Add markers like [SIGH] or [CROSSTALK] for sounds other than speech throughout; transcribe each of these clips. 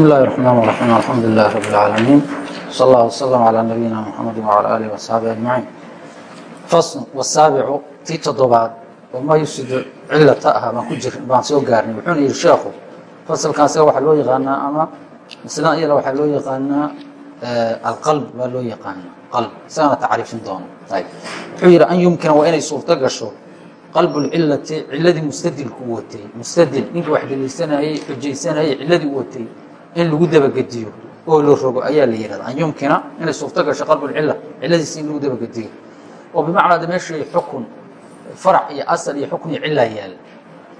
بسم الله الرحمن الرحيم الحمد لله رب العالمين صلى الله وسلم على نبينا محمد وعلى آله وصحبه أجمعين فصل والسابع tii toddobaad oo ma yusidu cilata ah baan ku jir baan soo gaarnay wuxuuna yihi sheekhu fasalkan isaga waxaa loo yaqaanaa ama maslan iyada waxaa loo yaqaanaa alqalb baa loo yaqaanaa qalb isagana tacriifin doono ayb wuxuu yihi an yumkina waa inay suurto gasho qalb lcilati ciladii mustadilku u watay mustadil ninka wax daliilsanayey xujaysanayey ciladii u watay in lagu dabagediyo oo la rogo ayaa la yihahda an yumkina inay suurto gasho qalb lcila ciladiisi in lagu dabagediyo. Oo bimacnaa de meeshii xukun farac iyo asal iyo xukun iyo cilaa yaalla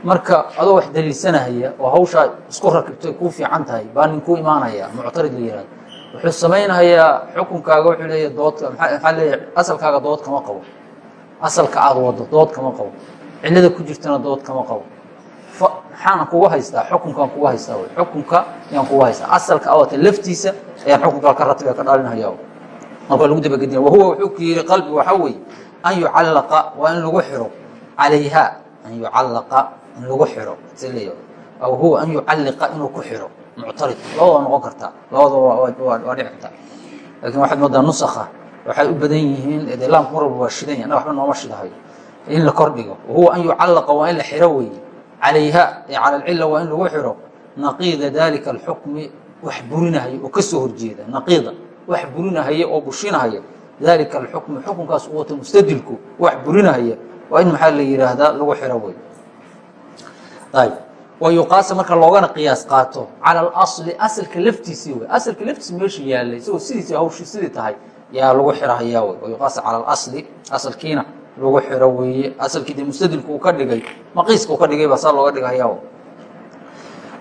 marka adoo wax daliilsanahaya oo hawshaa isku rakibtay kuu fiican tahay baa nin ku imaanaya muctarid la yihahdo wuxuu samaynayaa xukunkaaga wuxuu leeya doodka maxaa leeyahay asalkaaga dood kama qabo. Asalka aad wado dood kama qabo. Cilada ku jirtana dood kama qabo maxaana kuga haystaa xukunkaan kuga haystaa wy xukunka ayaan kuga haystaa. Asalka awata laftiisa ayaan xukunkaa ka ratib ka dhalinaya marka lagu dabagediya wahuwa wuxuu ku yihi qalbi waxaa weeye an yucallaqa waa in lagu xiro calayha an yucallaqa in lagu xiro. Sl huwa an yucalliqa inuu ku xiro. Muctarid. Labada waa noqon kartaa labada waa dhici kartaa laakiin waxaad moodaa nusakha. Waxay u badan yihiin laamku mar walba waa shidan ya waxba nooma shidahayo. In la kordhigo. Wahuwa an yucallaqa waa in la xiro weeye calayha ee cala alcila waa in lagu xiro naqiida dalika alxukmi wax burinahayo oo ka soo horjeeda naqiida wax burinahaya oo bushinahaya dalika alxukmu xukunkaas u wata mustadilku wax burinahaya waa in maxaa la yihaahdaa lagu xiro wey ayb wa marka loogana qiyaas qaato cala alasli asalka laftiisii wey asalka laftiisi meesha yaalay isagoo sidiisi hawshii sidii tahay yaa lagu xirahayaa wey wayuqaasa cala alasli asalkiina lagu xiro weeye. Asalkii de mustadilku uu ka dhigay maqiiska uu ka dhigay baa saa looga dhigahaya wey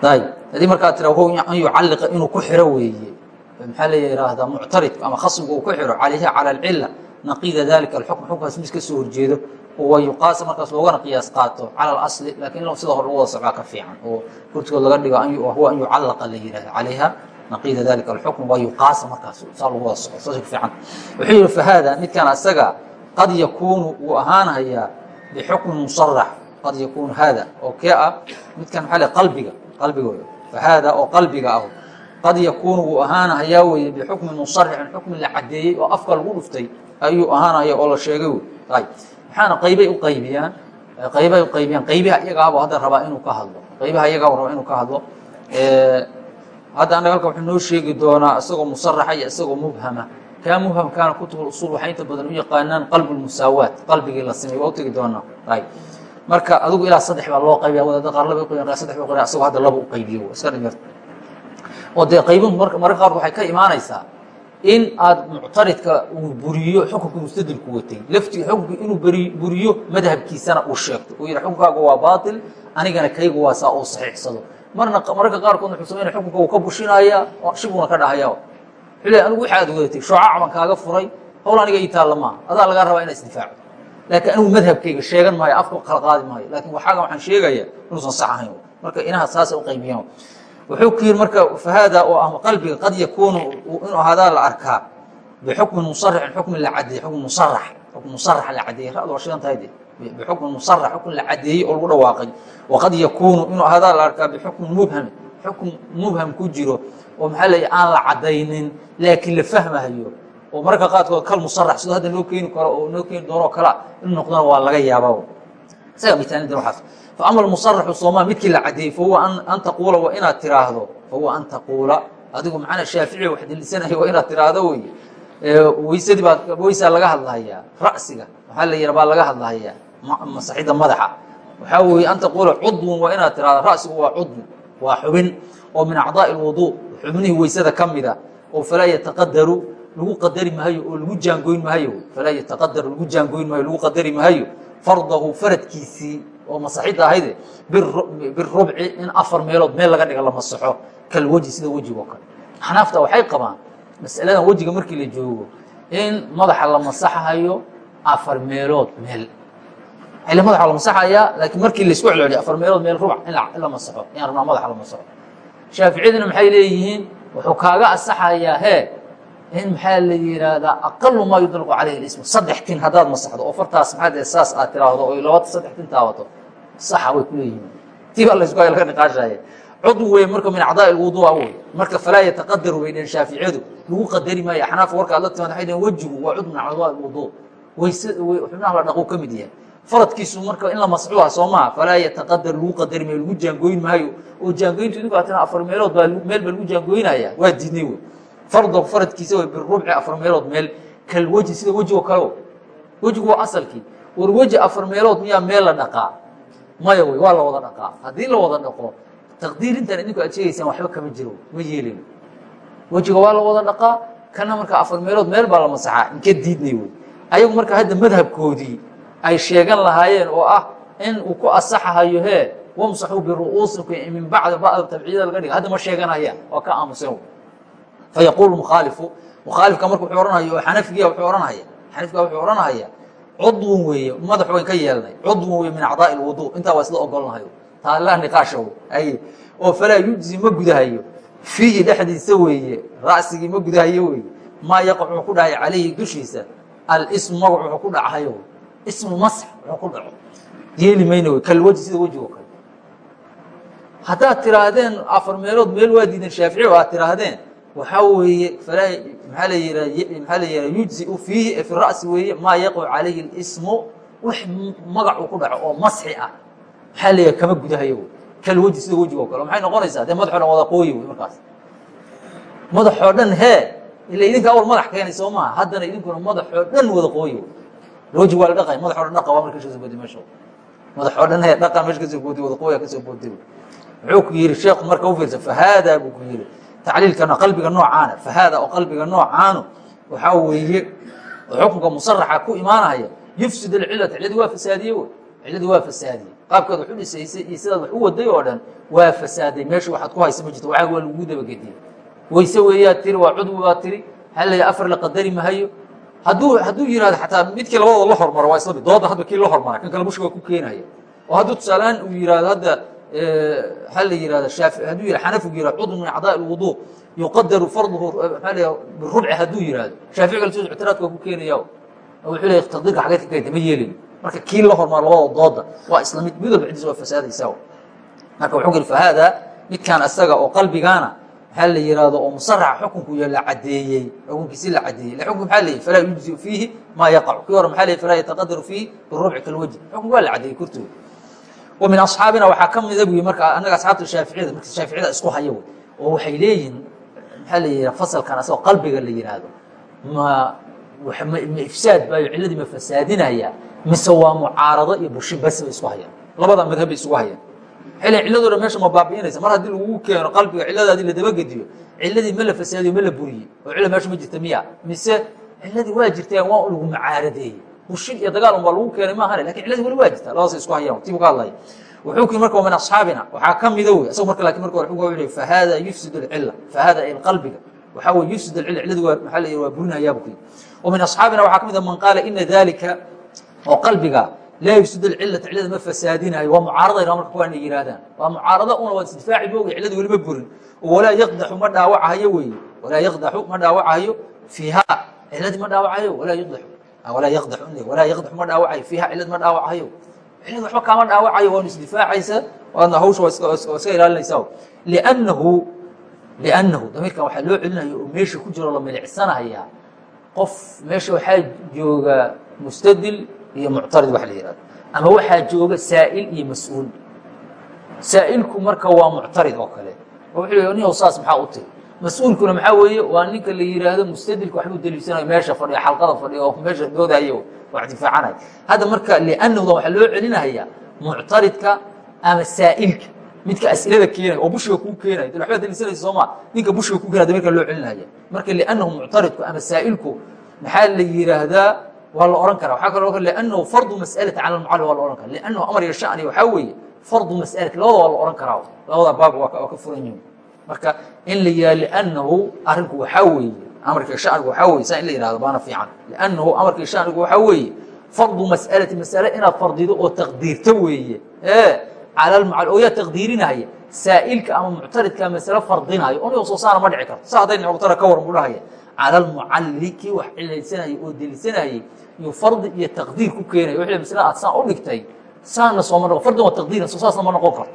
ayb haddii markaa tira an yucalliqa inuu ku xiro weeye maxaa la yihahdaa muctaridku ama khasmigu uu ku xiro calayha cala alcila naqiida dalika alxukm xukunkaas mis ka soo horjeedo wa yuqaasa markaas loogana qiyaas qaato cala alasli laakiin sida hor lagu wada socdaa ka fiican. Oo kurtigood laga dhigo huwa an yucallaqa la yihahda calayha naqiida dalika alxukm wa yuqaasa markaas saa lagu wada soco saas fiican. Wuxuu yihi fahaada midkan asaga qad yakuunu wuu ahaanayaa bixukmi musarax qad yakuunu haada oo kee ah midkan maxaa le qalbiga wey fahaada oo qalbiga ah qad yakuunu wuu ahaanahayaa weye bixukmi musarixin xukmi la cadeeyey oo afka lagu dhuftay ayuu ahaanaya oo la sheegay wey maxaana qaybay u qaybiyaan qaybay u qaybiyaan qaybaha iyagaaba hadda rabaa inuu ka hadlo qaybaha iyagaaba rabaa inuu ka hadlo hadda annaga halka wuxuu noo sheegi doonaa isagoo musaraxa iyo isagoo mubhama kaa mubhamkaana kutub usul waxay inta badan u yaqaanaan qalb musaawaat qalbigii la samey waa u tegi doonaa marka adigu ilaa saddex baa loo qaybiya wadaada qaar laba qaybiyan saddex ba qaybiya isagoo hadda laba u iska dhimirta. Oo dee qaybuhu mararka qaarka waxay ka imaanaysaa in aad muctaridka uu buriyo xukunka mustadilku watay. Laftii xukunka inuu buriyo madhabkiisana uu sheegto. Uu yihi xukunkaaga waa baatil anigana kaygu waa saa uu saxiixsado. Marna mararka qaarkood wuxuu sameynaya xukunka uu ka bushinaya shibuna ka dhahaya wuxuu leey anigu waxa aad wadatay shoocac baan kaaga furay howl aniga ii taalla maaha adaa lagaa rabaa inaa isdifaaco. Laakiin anigu madhabkayga sheegan maayo afka kala qaadi maayo. Laakiin waxaaga waxaan sheegaya inuusan sax ahayn. Marka inaha saasa u qaybiyaan. Wuxuu ku yihi marka fahaada oo ah qalbiga qad yakuunu inuu ahaadaa la arkaa bixukmin musarixin xukmin la cadeeyey xukm musarax xukm musarax la cadeeyey ra'du waa shidan tahay de bixukmin musarax xukm la cadeeyey oo lagu dhawaaqay. Waqad yakuunu inuu ahaadaa la arkaa bixukmin mubhami xukm mubham ku jiro oo maxaa leeya aan la cadaynin laakiin la fahmahayo oo mararka qaarkood kal musarax sidoo hadda noo keeni karo oo noo keeni doono kala in noqdana waa laga yaaba isaga mitaalintan waxaas faama musaraxu sooma midkii la cadeeyey fahuwa an taquula waa inaad tiraahdo fahuwa an taquula adigu macnaa shaafici wax dalisanaya waa inaad tiraahdo wey weysadii baa weysaa laga hadlahayaa ra'siga waxaa la yiha baa laga hadlahayaa masaxida madaxa waxaa weeye an taquula cudwun waa inaad tirahdo ra'sigu waa cudwi waa xubin oo min acdaa'i lwuduu xubnihii weysada ka mida oo falaa yataqadaru lagu qadari maayo oo lagu jaangoyn maayo. Falaa yataqadaru lagu jaangoyn maayo lagu qadari maayo. Fardahu faradkiisii oo masaxidda ahayde birubci in afar meelood meel laga dhiga la masaxo kalweji sida wejigo kale xanaafta waxay qabaan masaladan wejiga markii la joogo in madaxa la masaxayo afar meelood meel ile madaxa la masaxayaa laakiin markii la isku celceliyo afar meelood meel rubac in la masaxo in rabnaa madaxa la masaxo. Shaaficiyaduna maxay leeyihiin? Wuxuu kaaga asaxayaa hee in maxaa la yihahdaa aqalu maa yudlaqu calayhi ismu saddex tin haddaad masaxdo oo fartaas maxaa dee saas aad tiraahdo oo laba saddex tin taabato saxa way ku leeyihiin. Tii baa laysku laga niqaashaya cudw wey marka min acdaa lwudua wey marka falaa yataqadaru bay dheen shaaficiyadu lagu qadari maayo axnaaf warka ad la timaad waxay dheen wejigu waa cudmun calaa wudu wayse xubnaha la dhaquu ka mid yahay faradkiisu marka in la masxuuha soo maha. Falaa yataqadar lagu qadari maayo lagu jaangooyin maayo. Oo jaangoyntu idinku atina afar meelood baa meel baa lagu jaangooyinaya waa diidnay wey. Fardo faradkiisa way birubci afar meelood meel. Kal weji sida wejigo kaleo wejigu waa asalkii war weji afar meelood miyaa meel la dhaqaa? Maya wey waa la wada dhaqaa. Haddii la wada dhaqo taqdiirintan idinku aad sheegaysaan waxba kama jiro. Ma yeelin. Wejiga waa la wada dhaqaa kana marka afar meelood meel baa la masaxaa. Inka diidnay wey. Ayagu marka hadda madhabkoodii ay sheegan lahaayeen oo ah in uu ku asaxahayo hee wamsaxuu biru'uusikum min bacdi bacd tabciidada laga dhiga hadda ma sheeganayaan waa ka aamuseen fayaquulu mukhaalifu mukhaalifka marka wuxuu ohanaya oo xanafigiya wuxuu ohanaya xanafiga wuxuu ohanaya cudwun weeye madax wayn ka yeelnay cudwun weye min acdaa'i lwudu intaa waa isla ogolnahayo taala niqaasha ay oo falaa yujzi ma gudahayo. Fiihi dhexdiisa weeye ra'sigii ma gudahayo weeye. Maa yaqac wuxuu ku dhacay calayhi dushiisa. Alismu magac wuxuu ku dhacayo ismu masx wuxuu ku dhaco yeeli mayna wey kalweji sida wejigo kale haddaad tiraahdeen afar meelood meel waa diidan shaafici oo aad tiraahdeen waxaa weeye maxaa la yihaa maxaa la yihaa yujziu fiihi fi ra'si weeye maa yaqac calayhi اlismu wax magac uu ku dhaco oo masxi ah maxaa la yihaa kama gudahayo wey kalweji sida wejigo kale maxay noqonaysaa dee madaxo dhan wada qooyi wey markaas madaxoo dhan hee ila idinka awal madax keenay soo maaha haddana idinkuna madaxoo dhan wada qooyi wey weji waa la dhaqay madaxoo dhan dhaqa waa marka ka soo boodi meesha madaxoo dhan hee dhaqa meesha ka soo boodi wada qooya ka soo boodi. Muxuu ku yihi sheekhu marka u fiirsa fahaada buu ku yihi tacliilkana qalbiga noocaana fahaada oo qalbiga noocaanu waxaa weeye xukunka musaraxa ku imaanaya yufsid alcilata cilladii waa fasaadiye wey cilladii waa fasaadiye qaabkeed wax u dhisaysay iyo sidaad wax u waday oo dhan waa fasaaday meesha waxaad ku haysa ma jirto waxaaga waa lagu dabagediyey weyse weeyaad tiri. Waa cudwi baad tiri hal afar la qadari mahayo hadduu hadduu yihahdo xataa midkii labadooda la hormaro waa isla mid dooda hadba kii la hormara kan kale bushka waa ku keenaya. Oo hadduu tusaalehaan uu yihahdo hadda waxaa la yihahda shaafi hadduu yihah xanafigu yihah cudw min acdaa lwudu yuqadaru farduhu maxaa la birubci hadduu yihahdo shaafici kale soo ictiraadka waa ku keenaya wuxuu leeyahy taqdiirka xageed ka keenta ma yeelin. Marka kii la hormaro labadooda dooda waa isla mid mid walba ciddiisa waa fasaadaysaa marka wuxuu kiri fahaada midkaan asaga oo qalbigaana maxaa la yihahdo oo musaraxa xukunku y la cadeeyey xukunkiisi la cadeeyey xukun maxaa leeyahy falaa yujziu fiihi maa yaqacu kii hore maxaa leeyahy falaa yataqadaru fiihi birubci kalwajhi xukunku waa la cadeeyey kurtooda wa min asxaabina waxaa ka mida buyi marka annaga asxaabta shaaficiyada marka shaaficiyada isku haya wey oo waxay leeyihiin maxaa la yihah fasalkan asagoo qalbiga la yihahdo ma ma ifsaad baayo cilladii ma fasaadinaya mise waa mucaarado iyo bushin bas bay isku hayaan. Labada madhab bay isugu hayaan xila cilladoo dhan meesha ma baabi'inaysa. Mar haddii lagu keeno qalbiga cilladaadii la dabagediyo cilladii ma la fasaadiyo ma la buriyey oo cilla meesha ma jirta miya. Mise cilladii waa jirtaa waa lagu mucaaradeeyey bushin iyo dagaal un baa lagu keenay maahane laakiin cilladii wali waa jirta labadaas isku hayaan tibu ka hadlaya wuxuu kii marka min asxaabina waxaa ka mida wey isago marka laakiin marka hore wuxuu fahada yufsid alcilla. Fahada in qalbiga. Waxaa weye yufsid alcilla. Cilladi waa maxaa la yihi waa burinayaa buu ku yidhi wa min asxaabina waxaa ka mida man qaala ina dalika oo qalbiga laa yufsid alcillata cillada ma fasaadinayo waa mucaaradayna marka kuwa inay yihaahdaan waa mucaarado una waa isdifaaci mooga cilladi weli ma burin walaa yaqdaxu ma dhaawacahayo weeye walaa yaqdaxu ma dhaawacahayo fiiha cilladii ma dhaawacayo walaa yaqdaxu walaa yaqdaxu walaa yaqdaxu ma dhaawacayo fiiha cilladi ma dhaawacayo cilad waxba kaama dhaawacayo waanu isdifaacaysa waadna hawsha waa iska ilaalinaysaa liannahu liannahu damiirkan waxaa loo celinaya oo meesha ku jiro la milicsanayaa qof meesha waxaa jooga mustadil iyo muctarid wax la yihahdo ama waxaa jooga saa'il iyo mas'uul. Saa'ilku marka waa muctarid oo kale. Oo wuxuu leey nin saas maxaa u tiri? Mas'uulkuna maxaa weeye waa ninka la yihaahdo mustadilka waxbuu daliishanayo meesha fadhiya xalqada fadhiya oo meesha doodayo waa difaacanaya. Hadda marka liannahda waxaa loo celinaya muctaridka ama saa'ilka. Midka as'ilada keenaya oo bushiga kuu keenaya. Dal waxbaa daliisanaysa soo maa ninka bushiga kuu keenaya damirka loo celinaya. Marka liannahu muctaridku ama saa'ilku maxaa la yihaahdaa waa la ohan kara waxaa kaloo liannahu fardu mas'alati cala almucallim waa la ohan kara liannahu amar iyo shani waxaa weeye fardu mas'alati labada waa la ohan karaa. Labada baab waa ka furan yihiin marka in la yihaha liannahu arrinku waxaa weeye amarka shanigu waxaa weye saa in la yihahdo baana fiican. Liannahu amarka shanigu waxaa weeye fardu mas'alati mas'ale inaad fardido oo taqdiirto weeye. Cala almucal oo yaa taqdiirinaya saa'ilka ama muctaridka masale fardinayo on soo saara ma dhici karto. Sa hadday muctarad ka waran buu dhahaya cala almucalli kii wax cilaysanayay oo delisanayay iyo fardi iyo taqdiir ku keenaya wixii masale aad saan u dhigtay saana sooma noqon fardin waa taqdiiran soo saasna ma noqon karto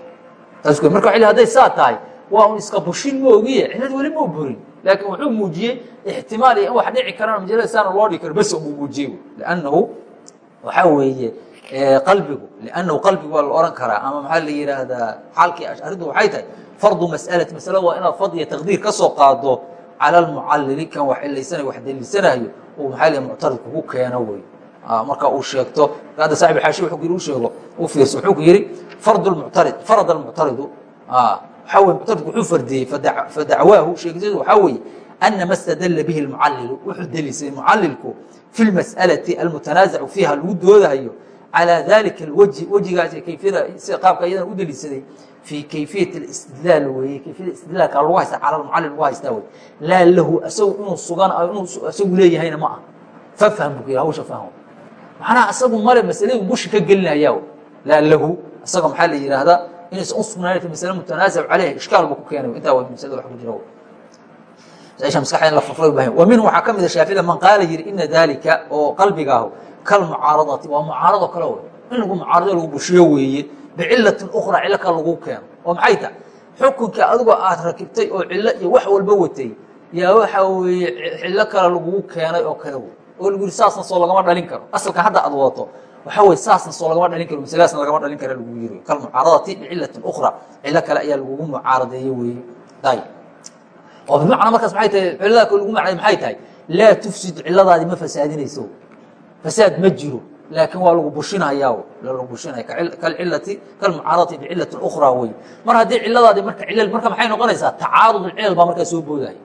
taas marka waxay hadday saa tahay waa un iska bushin ma ogiye cilad weli ma burin laakiin wuxuu muujiyey ixtimaal iyo in wax dhici karaan majalada saana loo dhigi karo bes buu muujiyey lannahu waxaa weeye qalbigu lannahu qalbigu waa la ohan karaa ama maxaa la yidhaahdaa xaalkii arrintu waxay tahay fardu mas'alati masala waa inaad fadliya taqdiir ka soo qaado cala almucallili kan wax cilaysanayo wax daliilsanayo uu maxaa la muctarid kugu keeno wey marka uu sheegto hadda saaxib xaashi wuxuu yiri u u fiirso wuxuu ku yidhi fardu lmuctarid farad almuctaridu waxaa weye muctaridku wuxuu fardiyey fadacwaahu sheegisyadu waxaa weeye ana ma stadalla bihi almucallilu wuxuu deliisay mucallilku fi lmas'alati almutanaazacu fiiha lagu doodahayo calaa dalika alwajhi wejigaas kayfiyada sida qaabka iyadana u deliishaday fii kayfiyat istidlaal weeye kayfiyada istidlaalka lagu haysta cala almucallil lagu haystaa wey laa lahu asagu inuu sugan inuu asagu leeyahayna ma ah fafham buu ku yidhi hawsha fahmo macnaha asagu male masaladu bushi ka gelinaya laa lahu isaga maxaa la yidhaahdaa inaysan u sugnaanata masale mutanaasac caleyha ishkaal buu ku keenay intaa waa masalada wax ku jira masaisha maskaxda in la fafray u baahan wa minhu waxaa ka mid a shaafida man qaala yidhi ina dalika oo qalbigaahu kalmucaaradati waa mucaarado kale wey in lagu mucaarado lagu bushiyo weeye. Bicilatin ukhra cilo kale lagu keeno. Oo maxay tahay xukunka adigoo aad rakibtay oo cilo iyo wax walba watay yaa waxaa weeye cilo kale lagugu keenay oo kale wey oo lagu yiri saasna soo lagama dhalin karo. Asalka hadda aad wadato waxaa weye saasna soo lagama dhalin karo. Masaladaasna lagama dhalin kara lagu yiri kalmucaaradati bicilatin ukhra cilo kale ayaa lagugu mucaaradeeye weeye. Day oo bimacnaa markaas maay tahay? Cilada lagu macnay maxay tahay? Laa tufsid ciladaadi ma fasaadinayso fasaad ma jiro laakiin waa lagu bushinayaa lagu bushinaya kalcilati kalmucaaradati bicilatin ukhra wey mar haddii ciladaadi marka cilal marka maxay noqonaysaa? Tacaarud cilal baa markaa soo boodaya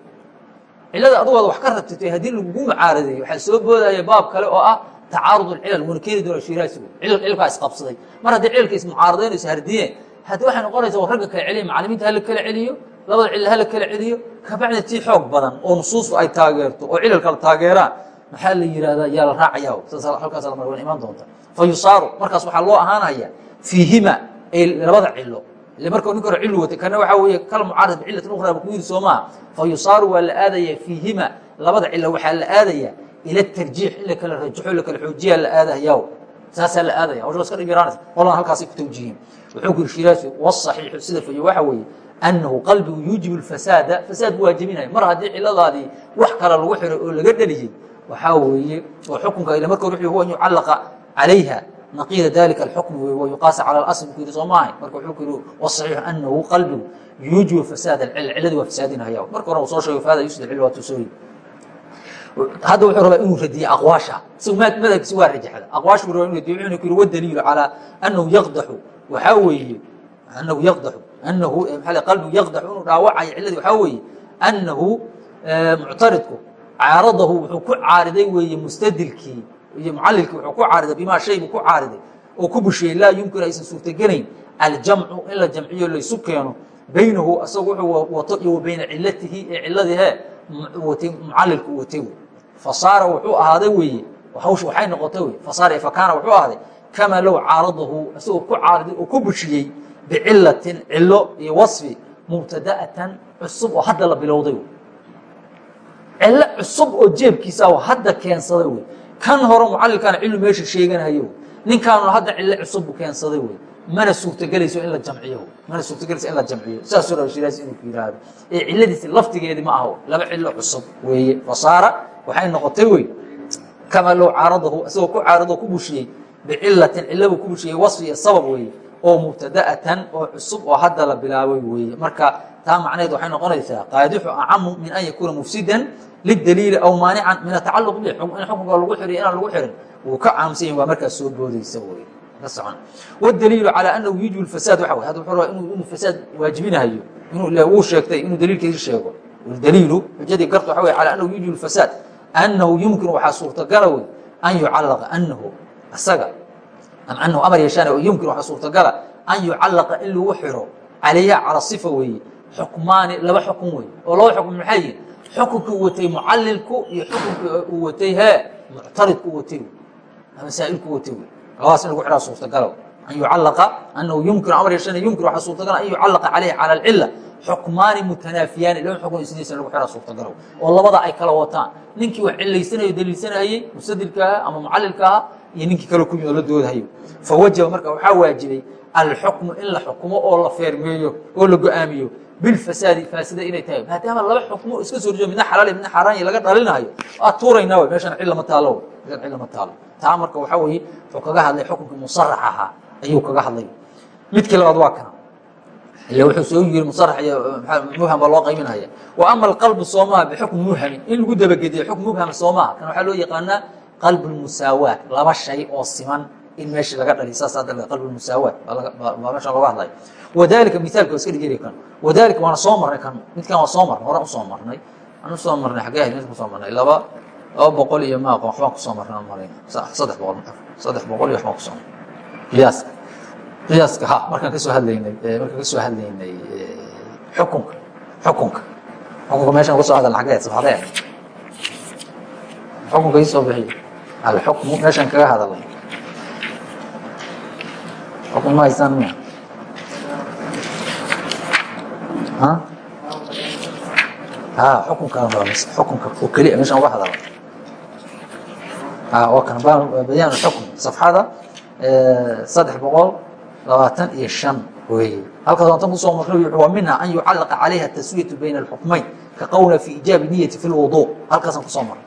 cilada adugood wax ka rabtitay haddii lagugu mucaaradeeyo waxaa soo boodaya baab kale oo ah tacaarud cilal wana keeni doona shiraasi cilal cilkaa isqabsaday mar haddii cilalka ismucaaradeyn ishardiyeen haddi waxay noqonaysaa ragga kala celiya macalimiinta hala kala celiyo labada cilla hala kala celiyo kabacdi tii xoog badan oo nusuustu ay taageerto oo cilal kala taageeraan maxaa la yihahdaa yaa la raacaya halkaas la mar imaan doonta. Fa yusaaru markaas waxaa loo ahaanaya fiihima ay labada cilo ile marka ninka hore cilu watay kana waxaa weeye kal mucaarad bicilatin ukhra ba ku yiri soo maha fa yusaaru waa la aadaya fiihima labada cilo waxaa la aadaya ila tarjiix in la kala rajaxo la kala xoojiyaa la aadahayaa saasaa la aadaya hawsha iska dhib yaraanaysa qolan halkaasay ku tawjiiheen. Wuxuu ku yiri shiraasi wasaxiixu sida fayo waxa weeye annahu qalbigu yuujibu lfasaada fasaad buu waajibinaya. Mar haddii ciladaadii wax kale lagu xiray oo laga dheliyey waxaa weeye oo xukunka ila marka hore wuxuu an yucallaqa calayha. Naqiida dalika alxukm wey yuqaasa cala alasl. Ku yidhi soo maahay marka wuxuu ku yidhi wasaxiixu annahu qalbigu yuujibu fasaad alcilal ciladii waa fasaadinahaya marka hore uu soo sheegay faada yusd alcilal waa tusooyi hadda wuxuu rabaa inuu radiyo aqwaasha. Isagu madhabkiisi waa rajaxda. Aqwaasha buu rabaa inuu radiyo wuxuu ku yidhi wadaliilu calaa annahu yaqdaxu. Waxaa weeye annahu yaqdaxu annahu maxaa qalbigu yaqdaxu inuu dhaawacayo ciladii waxaa weeye annahu muctaridku caaradahu wuxuu ku caariday weeye mustadilkii iyo mucalilkii wuxuu ku caariday bimaa shay buu ku caariday oo ku bushiyey laa yumkin aysan suurtagelayn aljamcu in la jamciyo laysu keeno baynahu asagu wuxuu wato iyo bayna cilatihi ee ciladii he watay mucalilku watay wey fasaara wuxuu ahaaday weeye hawsh waxay noqotay wey fasaara fakaana wuxuu ahaaday kamaa low caaradahu isagoo ku caariday oo ku bushiyey bicilatin cilo iyo wasfi mubtada'atan cusub oo hadda la bilowday. wey cilo cusub oo jeebkiisa hadda keensaday wey kan hore mucalilkaana cilu meesha sheeganayo ninkaanuna hadda cilo cusub buu keensaday wey mana suurtagelayso in la jamciyo mana suurtagelayso in la jamciyo. Saasuu raba shiraas inuu ku yidhaahdo. Ee ciladiisi laftigeedii ma aho laba cilo cusub weeye. Fasaara waxay noqotay wey kamaa low caaradahu isagoo ku caarado ku bushiyey bicilatin cilabuu ku bushiyey wasfi iyo sabab weeye. Oo mubtada'atan oo cusub oo hadda la bilaabay weeye. Marka taa macnaheed waxay noqonaysaa qaadixu acamu min an yakuuna mufsidan lidaliili aw maanican min atacaluq bi in xukunka lagu xiriy inaan lagu xirin wuu ka caamsanya waa markaas soo boodaysa wey ka socon wdaliilu calaa anahu yujibu fasaad waa wey hadda wuxuu rabaa inuu fasaad waajibinahayo inuu ila wuu sheegtay inuu daliilkiisi sheego daliilu xujadii garta waxa wey calaa anahu yujibu fasaad anahu yumkinu waxaa suurtagala wey an yucalaqa anahu asaga anahu amar yeeshaana yumkin waxaa suurtagala an yucalaqa in lagu xiro calayha cala sifa weeye xukmaani laba xukun wey oo laba xukun maxaa yihiin xukunkii uu watay mucalilku iyo xukunkii uu watay he muctaridku u watay masaa'ilku watay. Labadaas in lagu xiraa suurtagala an yucalaqa anahu yumkin amar yeeshaan yumkin waxaa suurtagala an yucalaqa calayha calى alcila xukmaani mutanaafiyaani laba xukun isniisa lagu xiraa suurtagala oo labada ay kala wataan. Ninkii wax cilaysanayo daliilsanayey mustadilka aha ama mucalilka aha iyo ninkii kale ku yimi oo la doodahayo fawajaba marka waxaa waajibay alxukmu in la xukumo oo la feermeeyo oo la go'aamiyo bilfasaadi faasida inay tahay maadaama laba xukmo iska soo rijo midna xalaal midna xaaraan iyo laga dhalinayo waa tuuraynaa way meeshan cil lama taalo meeshan cil lama taalo taa marka waxaa weeye wuxuu kaga hadlay xukunkii musarax ahaa ayuu kaga hadlay midkii labaad waa kana ila wuxuu soo yiri musarax iyo muham baa loo qayminaya wa ama alqalbu soomaha bixukm muhamin in lagu dabagediyo xukm mubham soomaha kan waxaa loo yaqaanaa qalb lmusaawaat laba shay oo siman in meesha laga dhali saas hadda qalb musaawaat baa meesha looga hadlaya wadalika mithaalka waa iska dhigeri kan. Wadalika waana soo marnay kan. Midkan waa soo marnay horan u soo marnay. Aan u soo marnay xaggee ahayd midka ku soo marnay. Laba laba boqol iyo maaqo waxbaan ku soo marnay aan malayna saddex boqol saddex boqol iyo waxbaan ku soo marnay. Qiyaaska qiyaaska ha markaan ka soo hadlaynay markaan ka soo hadlaynay xukunka. Xukunka. Xukunka meeshaan uga soo hadalna xaggee sabxadee xukunka ii soo bixiyo alxukmu meeshaan kaga hadalnay xukun ma haysaan miya xukunka xukunka oo keliya meeshaan uga hadala waa kan bayaan xukm safxada saddex boqol labaatan iyo shan weeye halkaas waatan ku soo marnay waa minha an yucallaqa calayha taswiyatu bayna alxukmayn ka qowla fi ijaabi niyati fi lwudu halkaasaan ku soo marnay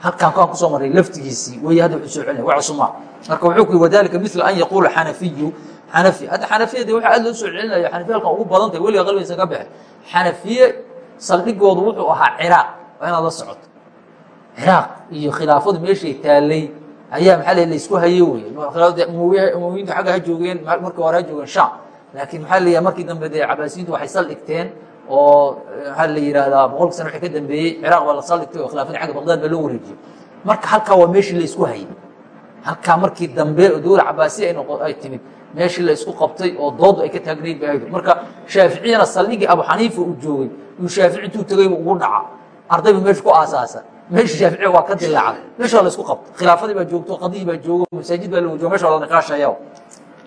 halkaan kaan ku soo marnay laftigiisii wey hadda wuxuu soo celinaya waa cusuma marka wuxuu ku wadalika mila an yaquula xanafiyu xanafi. Hadda xanafiyada waxa aad loo soo celinaya xanafiya halkan ugu badan tahay weliga qalbigiisa ka baxe xanafiye saldhigoodu wuxuu ahaa ciraaq waa inaad la socoto ciraaq iyo khilaafadu meeshay taalay ayaa maxaa la isku haye weye umowiyiintu agga ha joogeen markii hore ha joogeen sham laakiin maxaa la markii dambe dee cabaasiyiintu waxay saldhigteen oo maxaa la yihahdaa boqolki sana wixii ka dambeeyey ciraaq baa la saldhigtay oo khilaafadii agga baqdaad baa loo wareejiyey. Marka halkaa waa meeshii la isku hayey halkaa markii dambe dowla cabaasiya ay timid meeshii la isku qabtay oo doodu ay ka taagnayd ba ahdo marka shaaficiyana saldhigii abu xaniifa uu joogay uu shaafici intuu tegayba ugu dhaca ardaybu meesha ku aasaasa. Meesha shaaficiya waa ka dilaacday meesha waa la isku qabtay. Khilaafadii baa joogto qadihii baa joogo masaajid baa la wajogo meesha waa la niqaashaya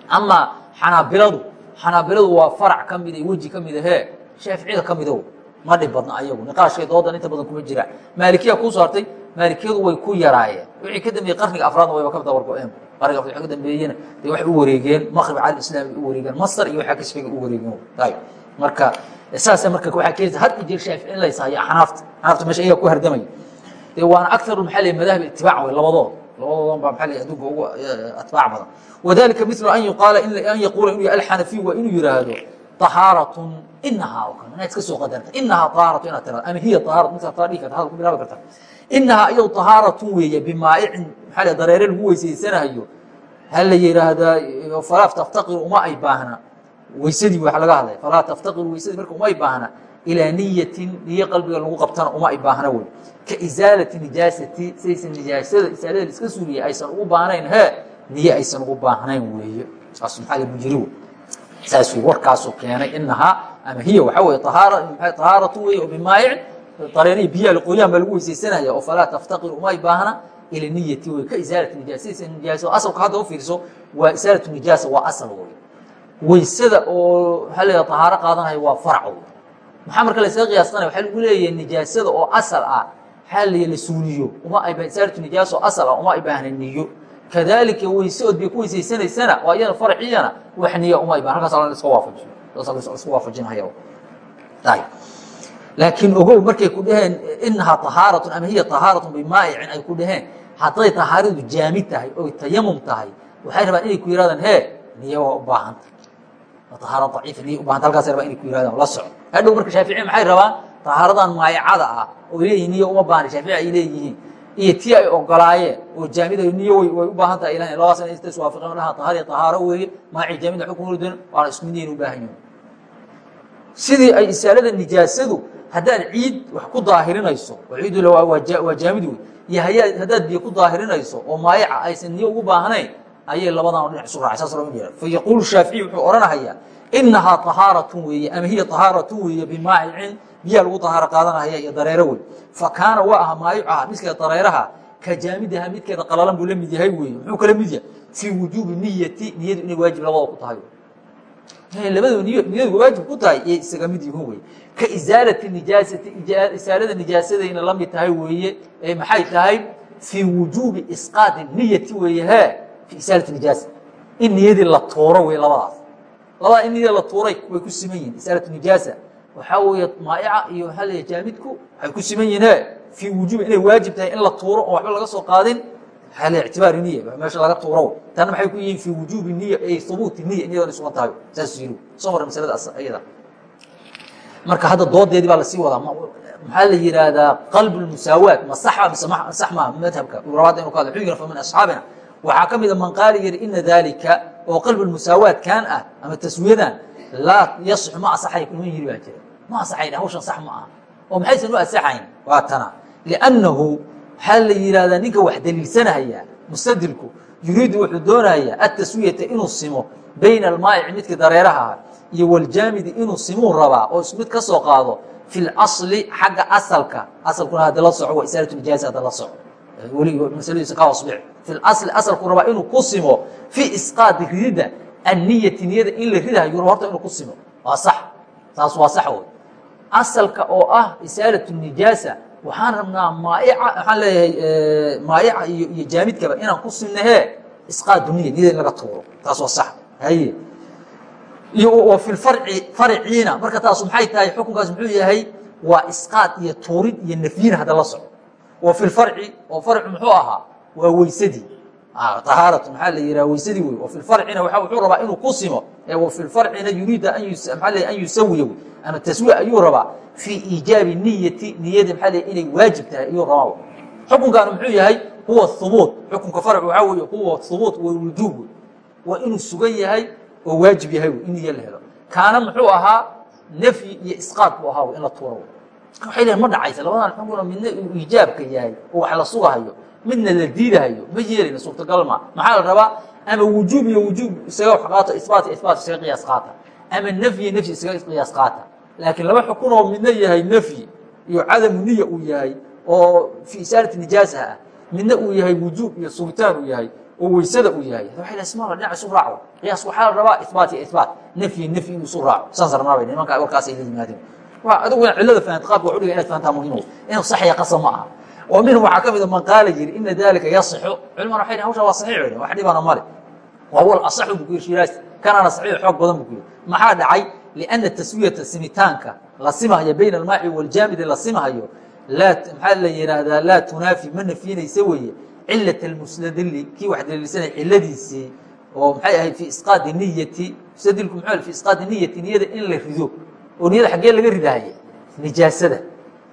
amaa xanaabiladu. Xanaabiladu waa farac ka mida weji ka mida hee shaaficiyada ka midow ma dhib badna ayagu niqaashkay doodan inta badan kuma jiraan maalikiya kuu saartay maalikiyadu way ku yaraayeen wixii ka dambeeyey qarniga afraadna wayba ka dabargo-een qarniga afraad ka dambeeyena dee waxay u wareegeen maqrib cali islaami u wareegeen masar iyo waxaa kasfiga u wareegeen. Ayb marka saasa marka waxaa keenaysa had iyo jeer shaafici in la ishaya axnaafta axnaafta meesha ayaa ku hardamaya dee waana aktaru maxaa lay madahib itibaac way labadood. Labadoodan baa maxaa lay adduunka ugu atbaac badan. Wadalika milu an yuqaala an yaquula inuu alxanafiy waa inuu yiraahdo ahaaratu inahaa oo kale inaad iska soo qadarta inahaa ahaaratu inaad tirada ama hiya ahaaratu markaad taa dhihi karta hadal ku bilaabi karta inahaa iyado tahaaratun weeye bimaa'icin maxaa la dareere lagu weysaysanaayo ha la yidhaahdaa falaa taftaqiru uma ay baahna weysadii wax laga hadlay falaa taftaqiru weysadii marka uma ay baahna ilaa niyatin niyo qalbiga lagu qabtana uma ay baahna wey ka isaalati nijaasati sidaysan nijaasada isaaladeeda iska suuliyay aysan ugu baahnayn he niyo aysan ugu baahnayn weeye saas maxaa la bujiri wey saas warkaasuu keenay inahaa ama hiya waxaa weye طahaaratu wey oo bimaayicin dareeriya biyaha laqooyaan baa lagu weysaysanaya oo falaa taftaqiru uma ay baahna ila niyati wey ka isaalati nijaasa saysan nijaasada asalka hadda u fiirso waa isaalatu nijaasa waa asal wey weysada oo maxaa la طahaaro qaadanaya waa farac wey maxaa marka laysaga qiyaasanaya waxaa lagu leeyahay nijaasada oo asal ah maxaa la la suuliyo uma ay isaalatu nijaasa oo asal ah uma ay baahna niyo kadalika weyseod bay ku weysaysanaysana waa iyana farciiyana wax niya umaybaan halkaas iska waafajiyo isku waafajinhaya laakiin ogow markay ku dhaheen inahaa ahaaratun ama hiya ahaaratun bimaa'icin ay ku dhaheen hadday tahaaradu jaamid tahay oy tayamum tahay waxay rabaan inay ku yihahdaan hee niya waa u baahanta ahaara aciifa niya ubahanta halkaas rabaan inay ku yihahdaan la soco hadhow marka shaaficiya maxay rabaan? Tahaaradan maayacada ah oo leeyihiin niya uma baahna shaafici ay leeyihiin iyo tii ay ogolaayeen oo jaamida niyo way u baahan tahay ilahay labadaas inay istas waafaqeen dhaha tahaariya tahaaro weeye maaci jaamida xukun urdan waana isku mid yihiin u baahan yihiin sidii ay isaalada nijaasadu haddaad ciid wax ku daahirinayso oo ciidule waa jaamid wey iyo hayaa haddaad biyo ku daahirinayso oo maayaca aysan niyo ugu baahnayn ayay labadan oo dhinac isu raacay saas lama jeeda fayaquulu shaafici wuxuu odhanahayaa inahaa طahaaratun weeye ama hiya طahaaratun weeye bimaa'icin biyaha lagu طahaaro qaadanahaya iyo dareero wey fakaana waa aha maayicaha midkeeda dareeraha ka jaamidaha midkeeda qalalan buu la yahay weeye muxuu kala mid yahay? Fii wujuubi niyati niyadu inay waajib labadoo ku tahay. Labadoo niy niyadu waajib ku tahay iyay isaga mid yihiin weye ka isaalati nijaasati isaalada nijaasadayna la tahay weeye ee maxay tahay? Fii wujuubi isqaadi niyati weeye he isaalati nijaasa in niyadii la tuuro wey labadaas. Labadaa in niyada la tuuray way ku siman yihiin isaalatu nijaasa waxaa weeye maaica iyo waxaa leeya jaamidku waxay ku siman yihiin fii wujuubi inay waajib tahay in la tuuro oo waxba laga soo qaadin waxaa leeya ictibaari niya meesha laga tuuro. Tanna maxay ku yihiin fii wujuubi niya ay hubuuti niya niyadan isugan tahay. Saas yiri. Soo hore masalada iyada marka hadda doodeedii baa la sii wadaa. Maxaa la yidhaahdaa qalb musaawaat ma saxa mise sax maaha madhabka. Rabaada inu ka hadlo xuyigna fa min asxaabina waxaa ka mida man qaala yidhi ina dalika oo qalb musaawaat kaan ah ama taswiyadan laa yaصix ma asaxay kuma yiri baa jira ma asaxayn hawshan sax ma aha oo maxaysan u asaxayn waa tana liannahu waxaa la yidhahdaa ninka wax daliilsanahaya mustadirku yuriidu wuxuu doonaya ataswiyata inuu simo bayna almaa'ici midka dareeraha iyo waljaamidi inuu simuu rabaa oo ismid ka soo qaado fi lcasli xagga asalka asalkuna hadda la soco waa isaarat nijaasa hadda la soco weli masaladiisa ka hoos fi lcasli asalku rabaa inuu ku simo fi isqaadi ridida anniyati niyada in la ridahayo raba horta inuu ku simo. Waa sax. Taas waa sax wey asalka oo ah isaalatu nijaasa waxaan rabnaa maaica waxaan leeyahay maaica iyo iyo jaamidkaba inaan ku simnahe isqaadu niya niyada in laga tuuro. Taas waa sax. Haye. Iyo fi farci farciina marka taas maxay tahay? Xukunkaas muxuu yahay waa isqaad iyo tuurid iyo nafyin hadda la soco wa fi farci oo farcu muxuu ahaa waa weysadii ahaaratu maxaa la yihaha weysadii wey fi farcina wuxuu rabaa inuu ku simo. Wa fi farcina yuriida an yusawiya wey ama taswiya ayuu rabaa. Fii iijaabi niyati niyada maxaa le inay waajib tahay ayuu rabaa xukunkaanu muxuu yahay huwa hubuut xukunka farci waxaa weye huwa hubuut wa wujuub wey waa inuu sugan yahay oo waajib yahay in niyo la helo. Kaana muxuu ahaa nafyi iyo isqaad buu ahaa in la tuuro waxay lehin ma dhacaysa. Labadan xukuna midna uu iijaabka yahay oo wax la sugahayo midna la diidahayo ma yeelayna suurtagal ma. Maxaa la rabaa? Ama wujuub iyo wujuub isaga wax qaato isbaat iyo isbaat isaga qiyaas qaata. Ama nafyi nafyi isaga qiyaas qaata. Laakiin laba xukun oo midna yahay nafyi iyo cadamu niya uu yahay oo fi isaalati nijaasaha ah midna uu yahay wujuub iyo sugitaan uu yahay oo weysada uu yahay. Waa isma dhinac isu raaco. Qiyaas waxaa la rabaa isbaat iyo isbaat. Nafyi nafyi inuu isu raaco. Saas rabnaabay nimanka warkaasay la yimaadeen. Adigu in cilada fahamta qaabka wax udhiga inaad fahantaa muhiim inuu saxya qasab ma aha oo minhum waxaa ka mida man qaala yiri ina dalika yasixu. Culimana waxay hawsha waa saxiix wey wax dhibana male wa huwa asaxu buu ku yiri shiraas kanana saxiix xoog badan buu ku yiri maxaa dhacay? Lianna taswiyata simitaanka la simahayo bayna almaaci waljaamidi la simahayo laa maxaa la yidhaahdaa laa tunaafi ma nafyinaysa weeye cilat almusnadili kii wax daliilsanay ciladiisii oo maxay ahayd fi isqaadi niyati mustadilku muxuu fi isqaadi niyati niyada in la rido oo niyada xaggee laga ridahaye nijaasada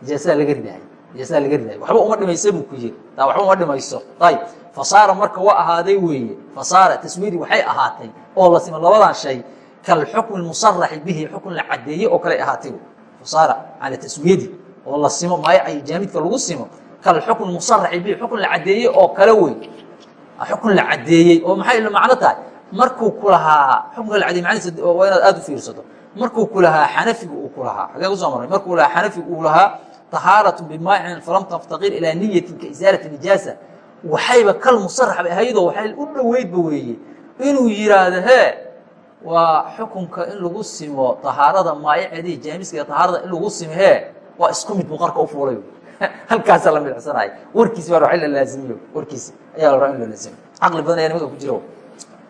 nijaasada laga ridahaye nijaasada laga ridahaye waxba uma dhimaysa buu ku yiri. Taa waxba uma dhimayso. Ayib fasaara marka waa ahaaday weeye. Fasaara taswiiri waxay ahaatay oo la sima labadan shay kalxukmi musaraxi bihi xukun la cadeeye oo kale ahaatay fasaara cala taswiyadi oo la simo maayaca iyo jaamidka lagu simo. Kalxukm musaraxi bihi xukun la cadeeyey oo kale wey xukun la cadeeyey oo maxay macno tahay? Markuu ku lahaa xukunka la cadeeyey macnihiisa waa inaad aad u fiirsato markuu ku lahaa xanafiga uu ku lahaa. Xagee ku soo maray markuu lahaa xanafiga uu lahaa طahaaraة bimaacin falam taftaqir ilaa niyatin ka isaalati nijaasa waxayba kal musarax bay ahaydoo waxay u dhoweydba weeye inuu yiraahdo hee waa xukunka in lagu simo طahaarada maayaceedii jaamiska طahaarada in lagu simo hee waa isku mid buu qarka u fuulay halkaasa la midcsanay warkiisi baa wa la laazimiyo warkiisi ayaa la rabaa in la laazimiyo caqli badan ayaa nimanka ku jira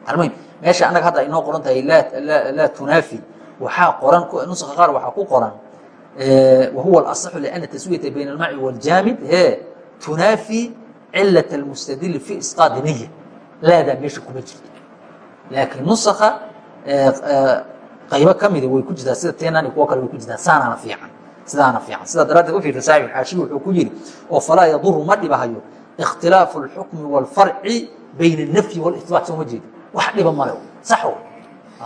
almuhim meesha annaga hadda ay noo qoran tahay laa tunaafi waxaa qoran nuska qaar waxaa ku qoran wahuwa اlaصxu lأna taswiyata bayna almaci wاljaamid he tunaafi cilaة اlmustadili fi isqaadi niya laadaa meesha kuma jirto laakiin nusaka qaybo ka mida way ku jirtaa sida teenan kuwo kale way ku jirtaa saanaana fiican sidaana fiican sidaa daraaddeed u fiirta saaxib xaashibi wuxuu ku yidhi oo falaa yaduru ma dhibahayo ikhtilaafu اlxukmi wاlfarci bayna الnafyi wاlihbaat sooma jeedi wax dhiba male sax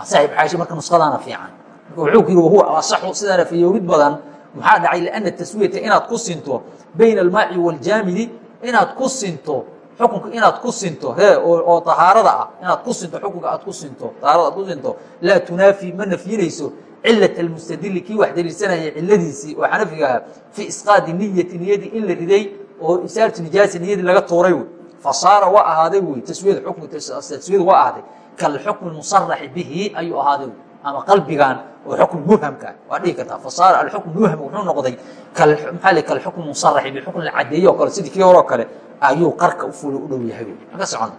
saaxib xaashi marka nuskhadaana fiican mawcuudkii wahuwa asaxu sidaana fiyowrid badan. Maxaa dhacay? Lianna taswiyata inaad ku sinto bayna almaaci waaljaamidi inaad ku sinto xukunka inaad ku sinto e oo tahaarada ah inaad ku sinto xukunka aad ku sinto tahaarada aad ku sinto. Laa tunaafi ma nafyinayso cilat almustadili kii wax deliishanaya ciladiisii oo xanafigaha ah, fii isqaadi niyati niyadii in la riday oo isaaratu nijaasa niyadii laga tuuray wey fasaara waa ahaaday wey taswiyada xukunka taswiyada waa ahaaday. Kalxukmi musaraxi bihi ayuu ahaaday wey ama qalbigan oo xukm muhamka waa dhihi kartaa. Fasaara alxukm muham wuxuu noqday maxaa li kalxukm musaraxi bihi xukm la cadeeye o kale sidii kii horeo kale ayuu qarka u fulo u dhow yahay. Maka socon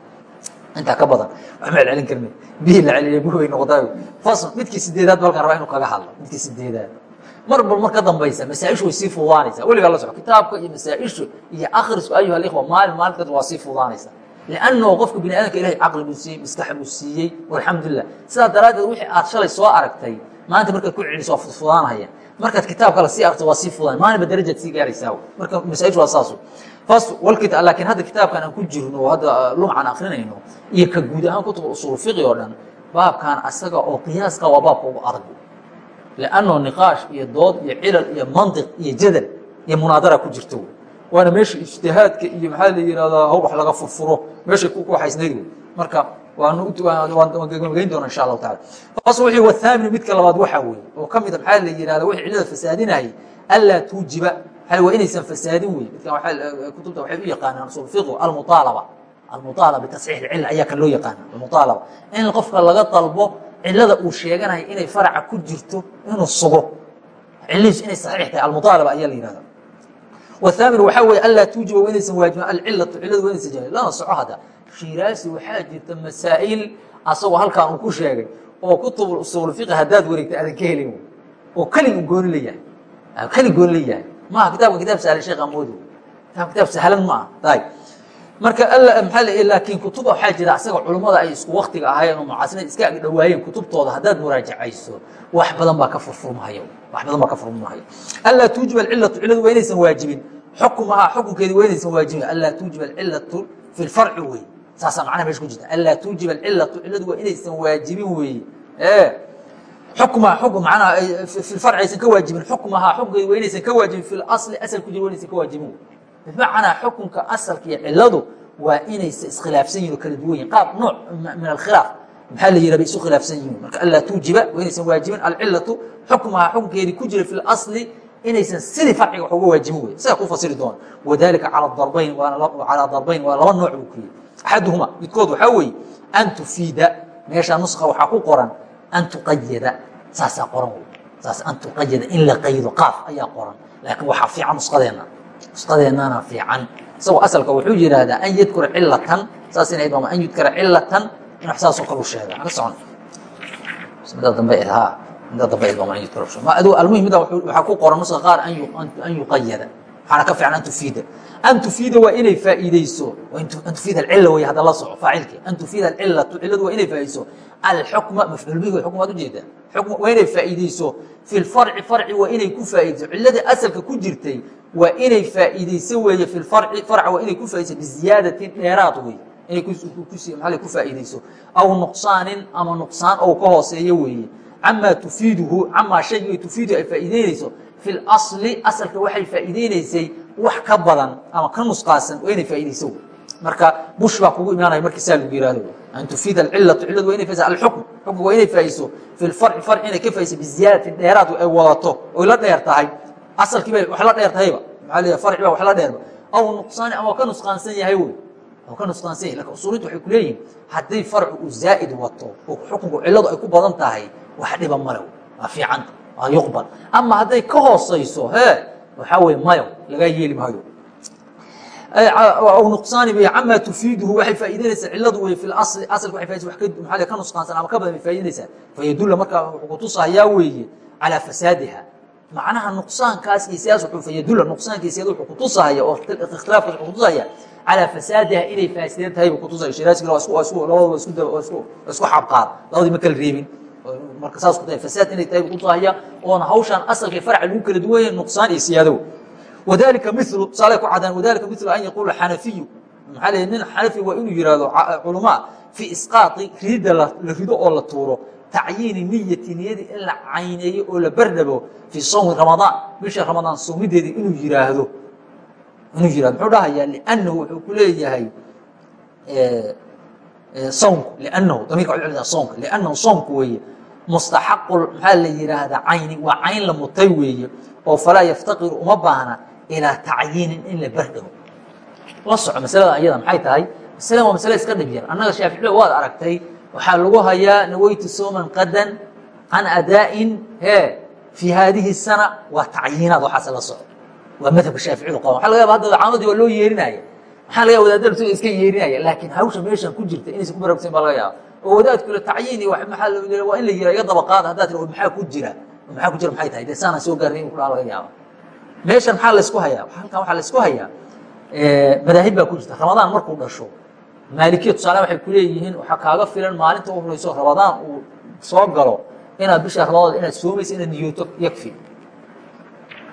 intaa ka badan wax ma celcelin karne bihi la celiya buhbay noqdaa fasl midkii sideedaad ba halkan rabaa inuu kaga hadlo midkii sideedaad marba mar ka dambaysa masaaishu way sii fudaanaysa weligaa la soco kitaabka iyo masaaishu iyo akrisku ayuha alikhwa maalin maalin kad waa sii fudaanaysa liannahu qofka bini aadamka ilahay caqli buu siiyey maskax buu siiyey walxamdulilah sidaa daraaddeed wixii aad shalay soo aragtay maanta markaad ku celiso waa fudfudaanahaya markaad kitaab kale sii aragto waa sii fudaan maalinba darajaad sii gaaraysaa marka masaaishu waa saasu laakiin hadda kitaabkan aan ku jirno hadda lumcan akrinayno iyo ka guud ahaan kutuba usuul fiqi oo dhan baabkan asaga oo qiyaaska waa baabka ugu adag lanno niqaash iyo dood iyo cilal iyo mantiq iyo jadal iyo munaadara ku jirto waana meesha ijtihaadka iyo maxaa la yihahdaa haw wax laga furfuro meeshay ku waxaysnayd marka waan gagayn doona insha allahu taala fasl wixii wathaaminu midka labaad waxaa weeye oo ka mida maxaa la yihahda wixii cillada fasaadinayay anlaa tuujiba. Waa inaysan fasaadin wey midkan kutubta waxay u yaqaanaan usul fiqu almuaalaba almuaalaba bitasxiix cilla ayaa kan loo yaqaana almuaalaba in qofka laga dalbo cilada uu sheeganayo inay faraca ku jirto inuu sugo. Cilihiisu inay saxiix tahay almuaalaba ayaa la yihahda wthaamin waxaa weye anlaa tuujiba waa inaysan waajibin alcilatu cilladu waa inaysan jahil lana soco hadda shiraasi waxaa jirta masaa'il asagoo halkaan uu ku sheegay oo kutubul usuul fiqi haddaad wareegta aadan ka helin oo kelig gooni la yahay kelig gooni la yahay maaha kitaabka kitaab sahlan sheekh amoodi kitaab kitaab sahlan ma aha ayb marka maaa laakiin kutuba waxaa jira asaga culummada ay isku waktiga ahaayeen oo mucaasinaad iska agdhawaayeen kutubtooda haddaad muraajacayso wax badan baa ka furfurmahayo wax badan baa ka furfurmahayo anlaa tuujiba alcilatu cilladu waa inaysan waajibin xukumahaa xukunkeedi waa inaysan waajibin anlaa tuujiba alcilatu fi lfarci wey saasaa macnaha meesha ku jirta. Anlaa tuujiba alcilatu cilladu waa inaysan waajibin weeye xukmaha xukm macnaha fi lfarci aysan ka waajibin. Xukmahaa xukunkeedi waa inaysan ka waajibin. Fi lasli asal ku jira waa inaysan ka waajibin bimacnaa xukunka asalka iyo ciladu waa inaysa iskhilaafsan yihiin oo kala duwan yihiin qaab nooc min alkhilaaf maxaa la yiha bay isu khilaafsan yihiin marka anlaa tuujiba waa inaysan waajibin alcilatu xukmaha xukunkeedii ku jira fi lasli inaysan sidii farciga wax uga waajibin wey sidaa ku fasiri doona wadalika calaa darbayn calaa darbayn waa laba nooc buu kuyii axaduhuma midkood waxaa weeye an tufiida meesha nuska waxaa ku qoran an tuqayada saasaa qoran saas an tuqayada in la qaydo qaaf ayaa qoran laakiin waxaa fiican nusqadeena nusqadeennana fiican. Isagoo asalka wuxuu yidhaahdaa an yadkura cilatan saas inay dooma an yudkara cilatan in wax saasoo kale u sheega ka socon mida dambe ha mida dambe dooma an yudkara adu almuhim mida waxaa ku qoran nuska qaar an yuqayada waxaana ka fiican an tufiida. An tufiida waa inay faa'iideyso. An tufiida alcila wey hadda la soco faacilkii. An tufiida alcilatu ciladu waa inay faa'iideyso. Alxukma mafcuul bihi waad u jeedaa xukm waa inay faa'iideyso. Fi farci waa inay ku faa'iideyso. Ciladii asalka ku jirtay waa inay faa'iideyso weeye. Fi farca waa inay ku faa'iideyso. Biziyaadatin dheeraad wey inay maaa ku faa'iideyso? Aw nuqsaanin ama nuqsaan ou ka hooseeyo weeye. Camaa tufiiduhu camaa shaygii tufiidu ay faa'iideynayso fi lasli asalka waxay faa'iideynaysay wax ka badan ama ka nusqaasan waa inay faa'iideyso marka bush baa kugu imaanaya markii saa lagu yihahdo an tufiida alcilatu cilladu waa inay faiso alxukm xukm waa inay faa'iiso fi lfarci farci inay ka faa'iso biziyaadatin dheeraad ay wadato oy la dheer tahay. Asalkii bay wax la dheer tahayba. Maxaa leeyahay farci baa wax la dheerba. Aw nuqsaani ama ka nusqaansan yahay wey. Oo ka nusqaansan yahay. Lakin usuuliintu waxay ku leeyihiin haddii farcu uu zaa'id wato oo xukunku cilladu ay ku badan tahay wax dhiba male waa fiicanta waa yuqbal. Ama hadday ka hoosayso hee waxaa weye mayo lagaa yeeli maayo. Nuqsaani camaa tufiiduhu waxay faa'iidanaysaa cilladu wey asalka ka nusqaansan ama ka badan bay faa'idanaysaa fayadulla markaa wuxuu kutusahayaa weeye calaa fasaadiha. Macnaha nuqsaankaas iyo sidaas wuxuu fayadulla nuqsaankiisiyada wuxuu kutusahaya oo ikhtilaafkaas wuxuu kutusahaya calaa fasaadiha inay faasidan tahay buu kutusaya shiraasigana waa isku isku xabqaad labadii ma kala reebin marka saas ku tahay fasaad inay tahay buu kutusahaya oona hawshaan asalka farca lagu kala duwan yahay nuqsaan iyo siyaado. Wadalika milu tusaale ku cadaan wadalika milu an yaquula xanafiyu maxaa la nin xanafi waa inuu yihahdo culamaa fii isqaati ridida la rido oo la tuuro. Tacyiini niyati niyadii in la cayneeyo oo la bardhabo fii sawmi ramadaan. Bisha ramadaan soomideedii inuu yiraahdo inuu yiraahdo muxuu dhahayaa liannahu wuxuu ku leeyahay soomku liannahu damiirka soomka liannahu soomku weeye mustaxaqu maxaa la yidhaahdaa cayni waa cayn la mutay weeye oo falaa yaftaqiru uma baahna ilaa tacyiinin in la bardhabo la soco masalada ayada maxay tahay? Masaladan waa masale iska dhib yar. Annaga shaaficida waad aragtay waxaa lagu hayaa naweytu sooman qadan can adaa'in he fii haadihi sana waa tacyiinaad waxaas la soco waa madhabka shaaficiyadu qaban waxa laga yaba hadda caamadii waa loo yeerinaya maxaa laga yaba wadaadada iska yeerinaya laakiin hawsha meeshan ku jirta inaysan ku baraarugsan baa laga yaaba oo wadaadkule tacyiin iyo maxaa waa in la yira iga daba qaada haddaad tiri maxaa ku jira? Maxaa ku jira? Maxay tahay? Dee saanaan soo gaarin in kudhaa laga yaaba meeshan maxaa laysku hayaa? Halkan waxaa laysku hayaa madaahib baa ku jirta. Ramadaan markuu dhasho maalikiya tusaale waxay ku leeyihiin waxaa kaaga filan maalinta u horeyso ramadaan uu soo galo inaad bisha ramadaan inaad soomaysa inaad niyooto yakfi.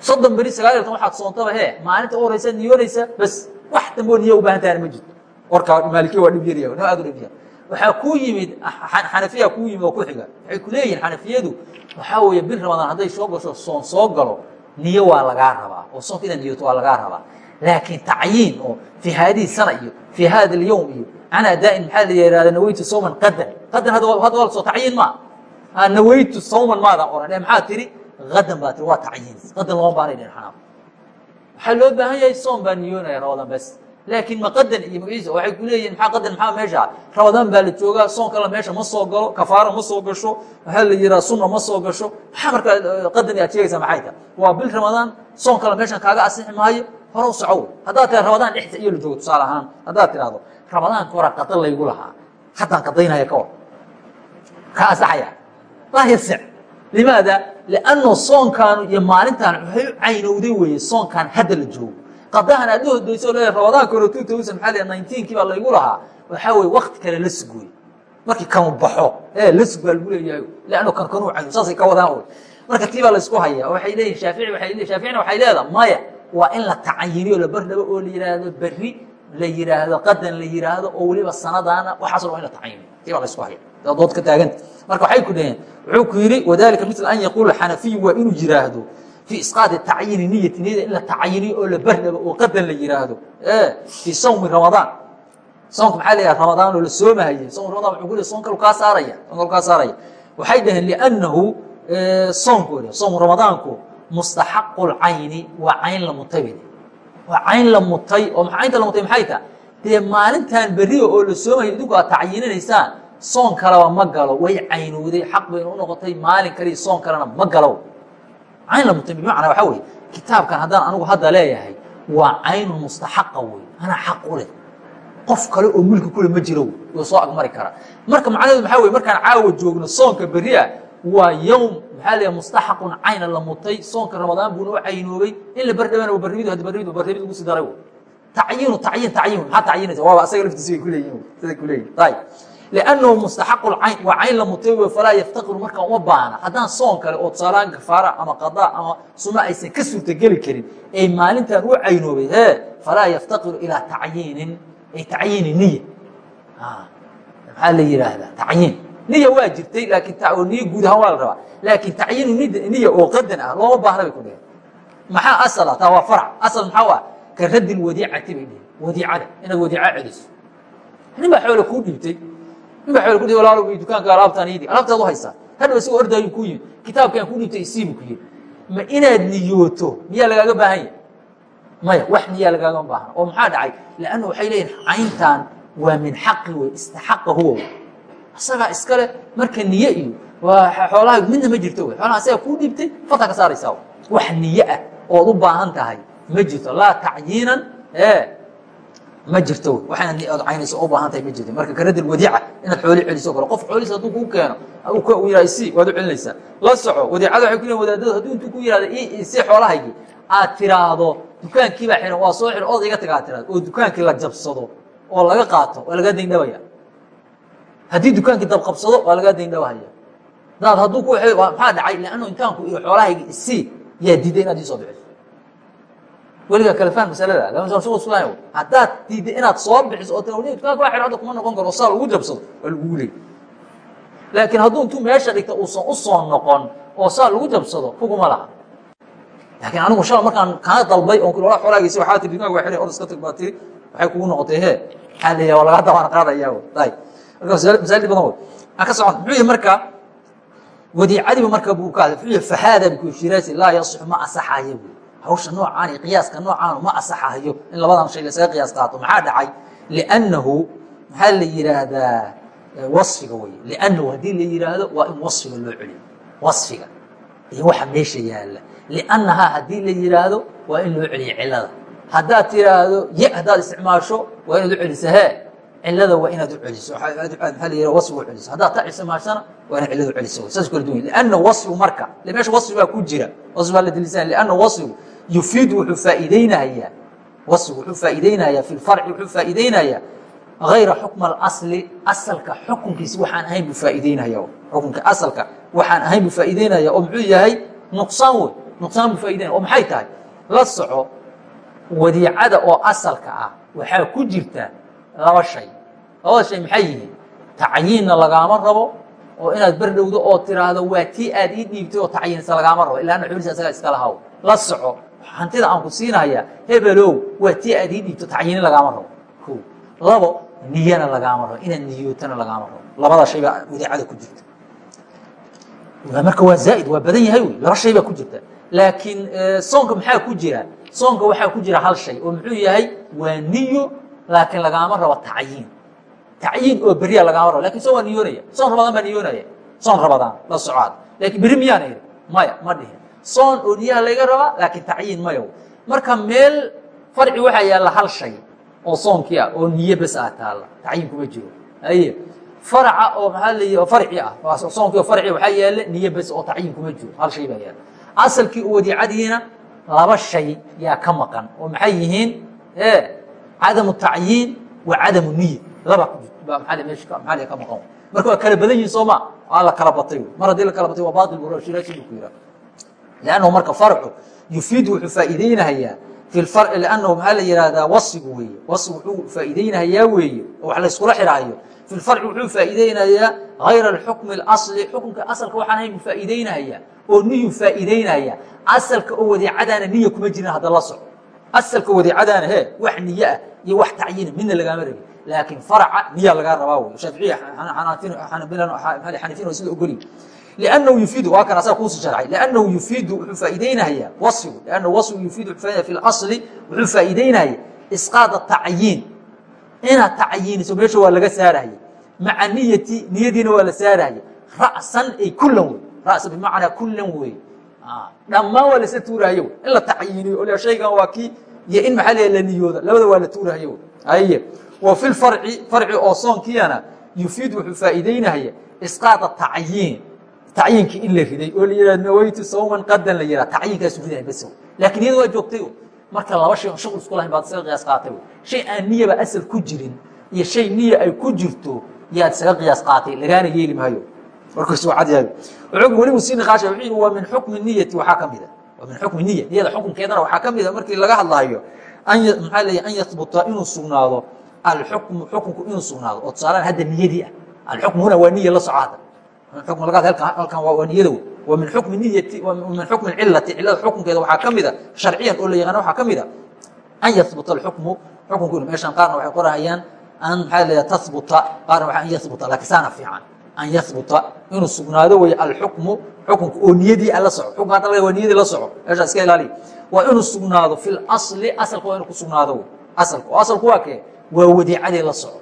Soddon beri sagaal iyo tan waxaad soontaba he maalinta u horeysa niyoonaysa bas wax dambe oo niyo u baahan tahana ma jirto. Warkaa maalikiya waa dhib yarya noo aad u dhib yar waxaa kuu yimid xanafiya kuu yimid oo ku xiga. Waxay ku leeyihiin xanafiyadu waxaa weeye bil ramadaan hadday soo gasho soon soo galo niyo waa lagaa rabaa oo soonka inaad niyoto waa lagaa rabaa. Laakiin tacyiin oo fii haadihi sana iyo fii hada alyowm iyo can adaain maxaa la yihahda naweytu sawman qadan qadan hadda waa la soo tacyiin maa naweytu sawman maadan oran. Ee maxaa tiri? Qadan baa tiri waa tacyiin. Qadan looma baanay dhin xanaaf waxaa loo baahan yahay soon baa niyoonaya ramadaan bas laakiin ma qadan iyo magaciisa waxay ku leeyihiin maxaa qadan maxaa meesha? Ramadaan baa la joogaa soon kale meesha ma soo galo kafaaro ma soo gasho waxaa la yihaha sunna ma soo gasho. Maxaa markaa qadan aad sheegaysaa maxay tahay waa bil ramadaan soon kale meeshan kaaga asixi maayo hore u socow. Haddaad tira ramadaan dhexda iyo la joogo tusaale ahaan haddaad tidhaahdo ramadaanka horaa qada laygu lahaa haddaan qadaynaya ka war ka asaxaya laa yasic limaada? Lianno soonkaanu iyo maalintaan waxay u caynowday weeye soonkaan hadda la joogo qadahan aad la hodayso leeyahay ramadaanka hore two thousand maxaa nineteenkii baa laygu lahaa. Waxaa weeye wakti kale la sugooy. Markii kanu baxo ee la sug baa lagu leeyahay. Lianno kan kanuu cayno saasay ka wadaan oy marka tii baa laysku hayaa waxay leeyihiin shaafici waxay shaaficina waxay leedaha maya waa in la tacayiniyo la bardhabo oo la yihaahdo berri la yihaahdo qadan la yihaahdo oo weliba sanadaana. Waxaas waa in la tacayiniyo tii baa laysku haya dood ka taaganta marka waxay ku dhaheen wuxuu ku yidhi wadalika mil an yaquula xanafiyu waa inuu yiraahdo fii isqaadi tacyiini niyati niyada in la tacayiniyo oo la bardhabo oo qadan la yihaahdo fii sawmi ramadaan soonka maxaa la yidhaha ramadaan oo la soomahaye soom ramadan wuxuu ku leey soon kalu kaa saaraya soon kalu kaa saaraya waxay dhaheen liannahu soonkooda soom ramadaanku mustaxaqu lcayni waa cayn la mutay bay waa cayn la mutay oo caynta la mutay maxay taha dee maalintan berriga oo la soomayo idinku aad tacyininaysaan soon kaleba ma galo way caynowday xaq bayna u noqotay maalin kaliya soon kalena ma galo cayn la mutay bimacnaa waxaa weye kitaabkan haddaan anigu hadda leeyahay waa caynun mustaxaqa wey anaa xaq u leh. Qof kale oo mulki kule ma jiro wuu soo agmari karaa. Marka macnaheedu maxaa weye markaan caawa joogno soonka berri ah waa yowm maxaa la mustaxaqun cayna la mutay. Soonka ramadaan buuna u caynoobay in la bardhabaana barrimid had barrimid barrimid ugu sii daray tacyiinu tacyiin tacyiin maxaa tacyinaysa waaba asaga laftiisi bay kuleeyihin siday kuleeyihin ayib liannahu mustaxaqu lcayn waa cayn la mutay wey falaa yaftaqiru markaa uma baana haddaan soon kale oo tusaalaan kafaara ama qadaa ama sunno aysan ka suurtageli karin ee maalintan u caynoobay hee falaa yaftaqiru ilaa tacyiinin ay tacyiini niya maxaa la yidhaahdaa tacyiin niya waa jirtay laakiin niya guud ahaan waa la rabaa laakiin tacyiinu niya oo qadan ah looma baahna bay ku dheheen maxaa asala taa waa farac asal maxaa waa ka raddi wadiicati bay dheheen wadiicada inaad wadiica celiso nin baa xoole kuu dhiibtay nin baa xoole ku dhiibtay walaalo dukaanka alaabtaan iidi alaabtaad u haysaa. Hadhow isagoo ordaayu kuu yimid kitaabkaan kuu dhiibtay isiibu ku yidhi. Ma inaad niyooto miyaa lagaaga baahan yahay? Maya wax niyaa lagaaga baahna oo maxaa dhacay? Lanna waxay leeyihiin cayntan waa min xaqi wey istaxaqa huwa asagaa iskale marka niye iyo xoolaha midna ma jirto wy xoolaha asagaa kuu dhiibtay fata ka saaraysaa wax niye ah ood u baahan tahay ma jirto. Laa tacyiinan ma jirto ood caynayso oo baahan tahay ma jirto marka karadil wadiica inaad xooli celiso kale qof xoolihiis hadduu kuu keeno u yihah isi waad u celinaysaa. La soco wadiicada waxay ku leeyin wadaadada hadduu intuu ku yihahdo isi xoolahaygii aad tiraahdo dukaankii baa xihan waa soo xihan ood iga tagaa tiraado oo dukaankii la jabsado oo laga qaato waa lagaa dayn dhawaya haddii dukaankii dabqabsado waa lagaa dayn dhawahaya daad hadduu ku maxaa dhacay? Lanno intaanku iyo xoolahayga isii yaa diiday inaad ii soo bixiso weligaa kale faham masalada. Lama haddaad diidday inaad soo bixiso oo dukaanka waa xihan hadda kuma noqon karo saa lagu jabsado waa lagugu leey laakiin hadduu intuu meesha dhigta uusan u soo noqon oo saa lagu jabsado kuguma laha. Laakiin anigu shala markaan kaa dalbay on wala xoolaagaysa waxaa tiri dukaanka waa xihan od iska tag baa tiri waxay kugu noqotay he maxaa leeyahay waa lagaa dabaan qaadaya ayib marka masaa'il badan wey aan ka socon. Muxuu yihi marka wadiicadiiba marka buu ka hadlay muxuu yihi fahaada bku shiraasi laa yasixu ma asaxayo buy hawsha noocaan iyo qiyaaska noocaanu ma asaxayo in labadan shay lasaga qiyaas qaato. Maxaa dhacay? Liannahu maxaa la yidhaahdaa wasfiga wey liannahu haddii la yidhaahdo waa in wasfiga loo celiyo. Wasfiga. Iyo waxa meesha yaalla. Liannahaa haddii la yidhaahdo waa in loo celiyo cilada haddaad tiraahdo ye haddaad isticmaasho waa inaad u celiso he cilada waa inaad u celiso. Maaa celiso. Haddaad ta isticmaashana waa inaad cilada u celiso. Saas kala duwan. Lianna wasfigu marka. Meesha wasfi baa ku jira. Wasfi baa la delisan lianna wasfigu yufiidu wuxuu faa'iideynayaa wasfigu wuxuu faa'iideynayaa fi lfarci wuxuu faa'iideynayaa hayra xukma alasli asalka xukunkiisi waxaan ahayn buu faa'iideynaya xukunka asalka waxaan ahayn buu faa'iideynaya oo muxuu yahay nuqsaan wey nuqsaan buu faa'ideynaya oo maxay tahay la soco wadiicada oo asalka ah waxaa ku jirta laba shay labada shay maxay yihiin tacyiinna lagaama rabo oo inaad berdhowdo oo tiraahdo waa tii aad ii dhiibtay oo tacyiinsa lagaama rabo ilaana xulisa asaga iska lahaw la soco hantida aan ku siinaya hebelow waa tii aad ii dhiibto tacyiini lagaama rabo. O labo niyana lagaama rabo inaad niyootana lagaama rabo. Labada shay baa wadiicada ku jirta. Marka waa zaaid waa badan yahay wy laba shay baa ku jirta. Laakiin soonka maxaa ku jira? Soonka waxaa ku jira hal shay oo muxuu yahay waa niyo laakiin lagaama rabo tacyiin. Tacyiin oo beriya lagaama rabo. Lakin soon waa niyoonaya. Soon rabadaan baa niyoonaya. Soon rabadaan. La socaad laakiin beri miyaana ihi maya ma dhihin soon oo niyaha layga rabaa laakiin tacyiin mayo. Marka meel farci waxaa yaalla hal shay oo soonkii ah oo niye bes ah taalla tacyiin kuma jiro. Aye faraca oo maxaa lay farci ah soonkii oo farci waxaa yaalla niye bes oo tacyiin kuma jiro hal shay baa yaalla. Asalkii u wadiicadiina laba shay yaa ka maqan oo maxay yihiin e cadamu tacyiin wa cadamu niya laba maaa meesha maxaa ka maqan? Marka waa kala badan yihiin sooma waa la kala batay. Mar haddii la kala batay waa bail bu shiraasi bu ku yihaa lannahu marka farcu yufiidu wuxuu faa'iideynahayaa fi farci lannahu maxaa la yihahdaa wasigu weeye wasig wuxuu faa'iideynahayaa weeye oo wax layskula xidhaayo fi lfarci wuxuu faa'iideynayaa hayra alxukmi اlasli xukunka asalka waxaan ahayn buu faa'iideynahayaa oo niyuu faa'iideynaya asalka oo wadiicadaana niya kuma jirin hadda la soco asalka wadiicadaana he wax niye ah iyo wax tacyiina midna lagaama rabin laakiin farca niya lagaa rabaa wey shaaficiya xanifiin sida ogoli لأنه يفيد waa kan asaga kuusi sharxay لأنه يفيد wuxuu faa'iideynaya waصigu لأنه waصigu يفيد wuxuu faaidaya في الأصل wuxuu faa'iideynaya إسقاaط التacyiin inaad tacyiiniso meesha waa laga saaraya maca niyati niyadiina waa la saaraya ra'san ay kulan wey ra'san bimacnaa kulan wey dhammaan waa lasa tuurahayo in la tacyiiniyo o shaygan waa kii iyo in maxaa la niyooda labada waa la tuurahayo aye wa fi lfarci farci oo soonkiyana yufiid wuxuu faa'iideynaya isqaada tacyiin tacyiinkii in la riday oo la yihah nawaytu sawman qadan la yihah tacyiinkaasu riday bas laakiin iyada waa joogtay marka laba shay shaql isku lahayn baad isaga qiyaas qaatay shay aan niyaba asal ku jirin iyo shay niya ay ku jirto yaad isaga qiyaas qaatay lagaana yeeli maayo. Warkaas waa cad yahay. Wuxuu welibu sii niqaashay wuxuu waa min xukmi niyati waxaa ka mida waa min xukmi niya niyada xukunkeedana waxaa ka mida markii laga hadlaayo an maxaa leeyahy an yahbuta inuu sugnaado alxukmu xukunku inuu sugnaado oo tusaalaan hadda niyadii ah alxukmu huna waa niya la soco hadda laga halkan waa niyada wey wa min xukmi niyati min xukmi cilati cilada xukunkeeda waxaa ka mida sharciyan oo la yaqaana waxaa ka mida an yahbuta alxukmu xukunku inu meeshan qaarna waxay qorahayaan an maxaa leeyahay tahbuta qaarna waa an yahbuta laakiin saana fiican an yahbuta inuu sugnaado wey alxukmu xukunka oo niyadii a la soco xukunka hadda laga waa niyadii la soco meeshaa iska ilaaliya waa inuu sugnaado fi lasli asalka waa inuu ku sugnaado wey asalka asalku waa kee waa wadiicadii la soco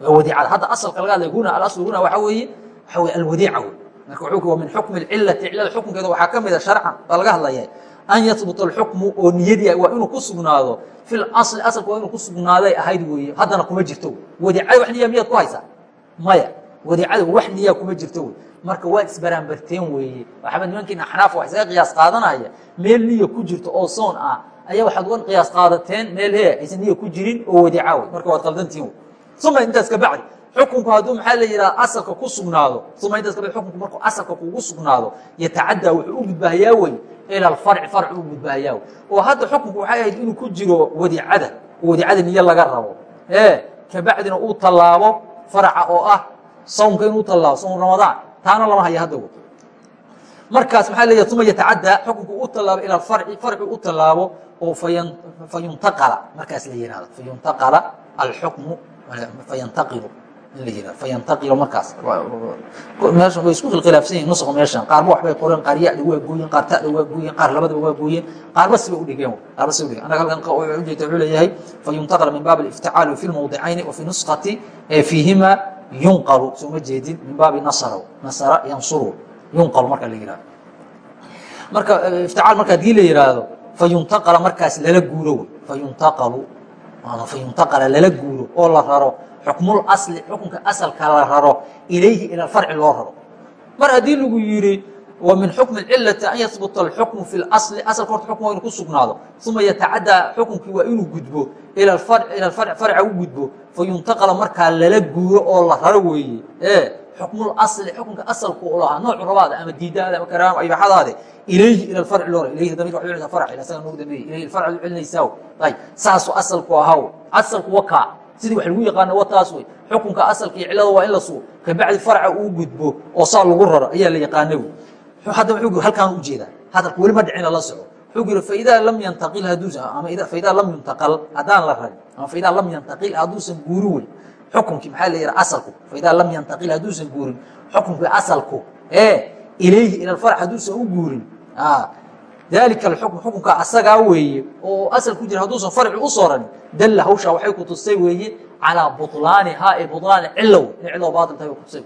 waa wadiicada hadda asalka laga hadlay huna alaslu huna waxaa weeye waxaa weye alwadiica wey marka wuxuu waa min xukmi cilati cilada xukunkeeda waxaa ka mida sharcan baa laga hadlaya an yahbuta alxukmu oo niyadii waa inuu ku sugnaado fi lasli asalka waa inuu ku sugnaaday ahayd weeye haddana kuma jirto wadiicada wax niya miyaad ku haysaa? Maya. Wadiicada wax niyaa kuma jirto wey marka waad isbaraanbarteen weeye. Waxaba nimankiina axnaaf wax isaga qiyaas qaadanaya meel niya ku jirto oo soon ah ayaa waxaad uga qiyaas qaadateen meel he aysan niya ku jirin oo wadiica wey marka waad qaldantiin uma intaas ka bacdi. Xukunku hadduu maxaa la yidhaha asalka ku sugnaado. Uma intaas ka bacdi. Xukunku markuu asalka kugu sugnaado yatacaddaa wuxuu u gudbaahayaa wey ila alfarci farci u gudbaahayaa wey oo hadda xukunku waxay ahayd inuu ku jiro wadiicada oo wadiicada niyo laga rabo. Ee kabacdina uu tallaabo faraca oo ah sawmka inuu tallaabo sawm ramadaan. Taana lama haya hadda markaas maxaa leeyahay uma yatacaddaa xukunku u tallaabo ila farci farci u tallaabo oo fayuntaqala markaas la yihahdo fayuntaqala alxukmu fayantaqilu in la yihahdo fayantaqilu markaas. Way isku khilkhilaafsan yihiin nusqa meeshan. Qaarba waxbay qoreen qaar ya-da waa gooyen qaar ta'da waa gooyen qaar labadaba waa gooyen qaarba siba udhigeen qaarba siba udhigeen anaga halkan ujeeda wuxuu leeyahay fayuntaqala min baab alifticaali fi lmawdicayni wa fi nusqati fiihima yunqalu. Sooma jeedin min baabi nasara nasara yansuru yunqalu marka la yihahdo marka ifticaal marka haddii la yihaahdo fayuntaqala markaas lala guuro wey fayuntaqalu fayuntaqala lala guuro oo la raro. Xukmul asli xukunka asalka la raro ilayhi ila farci loo raro. Mar haddii lagu yidhi wa min xukmi cilati an yahbuta alxukmu fi lasli asalka horta xukm waa inu ku sugnaado. Uma yatacadaa xukunkii waa inuu gudbo ila farca u gudbo. Fayuntaqala markaa lala guuro oo la raro weeye xukmul asli xukunka asalku u lahaa noocu rabaada ama diidaada ama karaam aybaxadaade ilayhi ila farci loo ilayhi damir wa celinaysaa farci isaga noogu dambeeyey ilayhi farci u celinaysaa ay saasu asalku ahaw asalku wakaa sidii wax lagu yaqaano wataas wey xukunka asalka iyo cilada waa in la sugo kabacdi farca uu gudbo oo saa lagu raro ayaa la yaqaana wey hadda wuxuu halkaan u jeedaa hadalka weli ma dhicina la soco wuxuu yiri faidaa lam yantaqil haduusan ama faidaa lam yuntaqal haddaan la ragin ama faidaa lam yantaqil hadduusan guuri wey xukunkii maxaa la yidhaha asalku. Faidaa lam yantaqil hadduusan guurin xukunkii asalku ee ilayhi ila alfarc hadduusan u guurin. Dalika alxukm xukunka asagaa weeye oo asal ku jira hadduusan farci u sooranin dalla hawshaa waxay ku tustay weeye calaa buطlaanihaa ee buطlaani cilow. Inay cilow baatil tahay ku tusay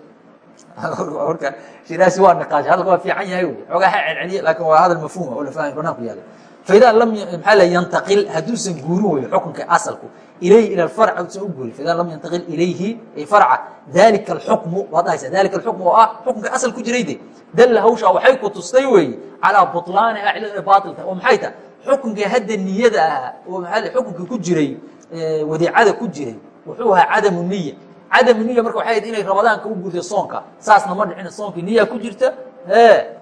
marka [LAUGHS] shiraasi waa niqaash hadalka waa fiican yahay xoogaa ha celceliye laakin waa hadal mafhuuma oo la fahmay banaanku yaalla faidaa lam maxaa la yantaqil hadduusan guurin weyo xukunka asalku ilayhi ila alfarc hadduusan u guurin faidaa lam yantaqil ilayhi ay farca dalika alxukmu waad dhahaysaa dalika alxukmu oo ah xukunka asal ku jiray de dalla hawshaa waxay ku tustay weeye calaa buطlaaniha cilada inay baatil tahay oo maxay tahay xukunkii hadda niyada ahaa oo maxaa xukunkii ku jiray wadiicada ku jiray wuxuu ahaa cadamu niya cadamu niya marka waxay inay ramadaanka u guurtay soonka saasna ma dhicina soonkii niya ku jirta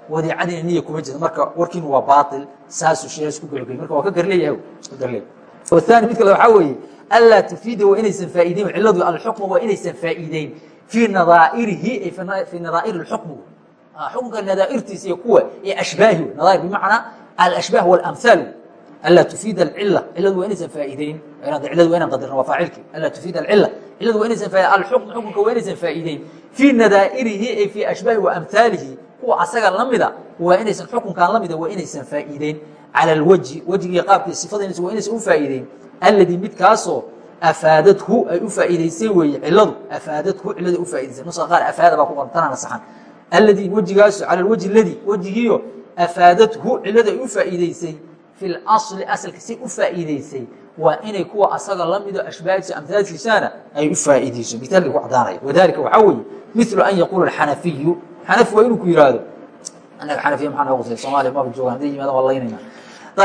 wadiicadiina niya kuma jirta marka warkiina waa baatil saasuu sheegaas ku gabagay marka waa ka garleeyahay ku garleeyahay. Wathani mid kale waxaa weeye anlaa tufiida waa inaysan faa'iideyn cilladu alxukma waa inaysan faa'iideyn fii nadaa'irihi fii nadaa'iri alxukmi xukunka nadaa'irtiisa iyo kuwa ee ashbaahi nadaa'ir bimacnaa alashbaah walamhaal anlaa tufiida alcila cilladu waa inaysan faa'iideyn cilladu waa inaan qadirna waa faacilkii anlaa tufiida alcila cilladu waa inaysan alxukm xukunka waa inaysan faa'iideyn fii nadaa'irihi ay fii ashbaahi wa amhaalihi kuwa asaga la mida waa inaysan xukunkan la mida waa inaysan faa'iideyn cala alwajhi wejigii qaabkii sifadaynas waa inaysan u faa'iideyn. Alladii midkaasoo afaadadhu ay u faa'iidaysay weeye cilladu afaadadhu cillada u faa'idaysay nuska qaar afaada baa ku qoran tanana saxan alladii wejigaaso cala alwajhi alladii wejigiiyo afaadadhu cillada ay u faa'iidaysay fi lasli asalka si u faa'iidaysay waa inay kuwa asaga la mido ashbaahdiisa amhaalkiisana ay u faa'iidayso. Mitaalka ku cadaanaya wadalika waxaa weeye milu an yaquula alxanafiyu xanafi waa inuu ku yihahdo anaga xanafiya maxaa noogu qusay soomaaliya maba joogaan hadday yimaadaan waa laynayna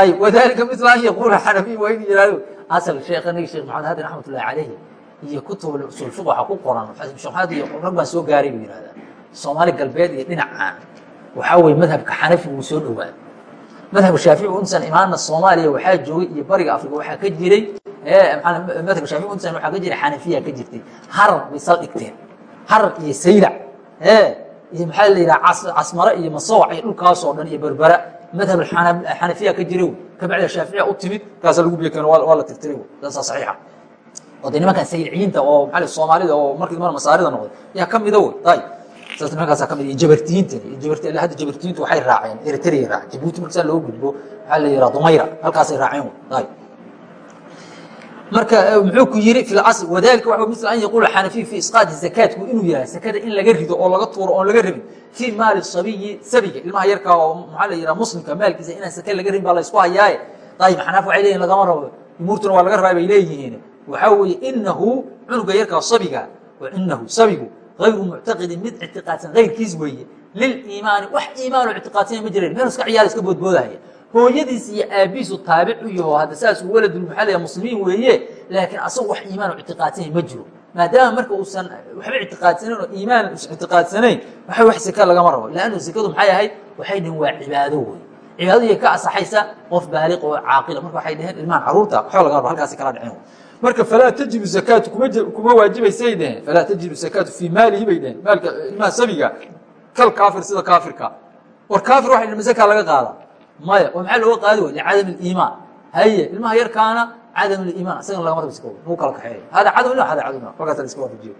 ayib wadalika milu an yaquula xanafiyu waa inuu yihahdo asal sheekhanagi sheekh maxamed hadan raxmatullahi calayhi iyo kutub usul waxaa ku qoran sheekh maxamed iyo rag baan soo gaaray buu yihahdaa soomaali galbeed iyo dhinaca waxaa weye madhabka xanafi wuu soo dhowaaday madhabka shaafici unsan imaana soomaaliya waxaa joogay iyo bariga afrika waxaa ka jiray madhabka shaafici unsan waxaa ka jiray xanafiya ka jirtay. Harar bay sal dhigteen. Harar iyo saylac iyo maxaa la yidhaha casmare iyo masooc iyo dhulkaasoo dhan iyo berbera. Madhab xanafiya ka jira kabacda shaaficiya u timid kaasa lagu biyo keeno waa la tirtiray taasaa saxiixa. Oo de nimankan sayidciyiinta oo maxaa soomaalida oo markii dambana masaarida noqday yaa ka mida wey tay saas nimankaasa ka mid iyo jabartiyiintan iyo jabarti hadda jabartiyiintu waxay raaceen eritrea raaceen jabuuti markasaa loo gudbo maxaa la yidhaha dumayra halkaasay raaceen wey tay marka muxuu ku yiri fi asl wadalika waa mil an yaquula xanafiy fi isqaadi zakaatku inuu yahay sakada in laga rido oo laga tuuro oon laga rabin. Fii maali sabiyi sabiga ilmaha yarka oo maxaa la yidhaha muslimka maalkiisa inaan saka laga rabin baa la isku hayaaye ayib xanaaf waxay leeyihiin lagama rabo jumhuurtuna waa laga rabaa bay leeyihiin. Waxaa weeye inahu cunuga yarka sabiga inahu sabigu غayru muctaqidin mid ictiqaadsan غayrkiis weeye. Liliimaani wax iimaano ictiqaadsanya ma jireen meel iska ciyaar iska boodboodahaya hooyadiis iyo aabiisu taabic u yaho hadda saasuu waladul maxaa la muslimiin weeye laakiin asagu wax iimaan u ictiqaadsanya ma jiro. Maadaama marka uusan waxba ictiqaadsanayn oo iimaan us ictiqaadsanayn waxa wax seka lagama rabo lannu sekadu maxay ahayd? Waxay dhihin waa cibaado wey cibaadadii ka asaxaysa qof baaliq oo caaqila. Marka waxay dhaheen ilmahan carruurta waxba laga rabo halkaasi kala dhicin marka falaa tajibu zakaatu kuma waajibaysay dheheen falaa tajibu zakaatu fii maalihi bay dheheen maalka ilmaha sabiga kal kaafir sida kaafirka. War kaafir waxa dhima zaka laga qaada maya oo maxaa qaadi way licadam اliimaan haye ilmaha yarkaana cadam اliimaan isagan lagama rabo iska lagu kala kaxeeyo. Hada cadam hada cadam markaas la iska waafajiyo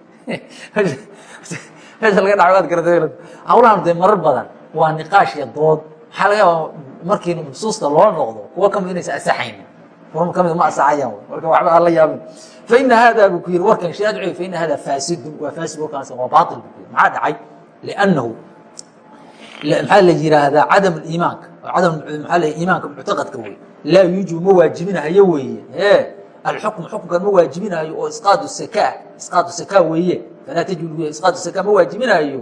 meesha [LAUGHS] laga dhaco waad garatay hawlahan marar badan waa niqaash iyo dood. Maxaa laga yaabaa markii nusuusta loo noqdo kuwa ka mid inaysan asaxaynin. Kuwa ka mid ma asaxayaan marka waxba aan la yaabin. Faina hada buu ku yiri warkan shaafici faina hada faasidun. Waa faasid warkaas waa baatil buu ku yiri maxaa dhacay? Liannahu maxaa cadam maxaa la iimaanka muctaqadka wey laa yuujibu ma waajibinahayo weeye ee alxukm xukunkan ma waajibinaayo oo isqaadu sakaa isqaadu sakaa weeye falaa tajib isqaadu sakaa ma waajibinaayo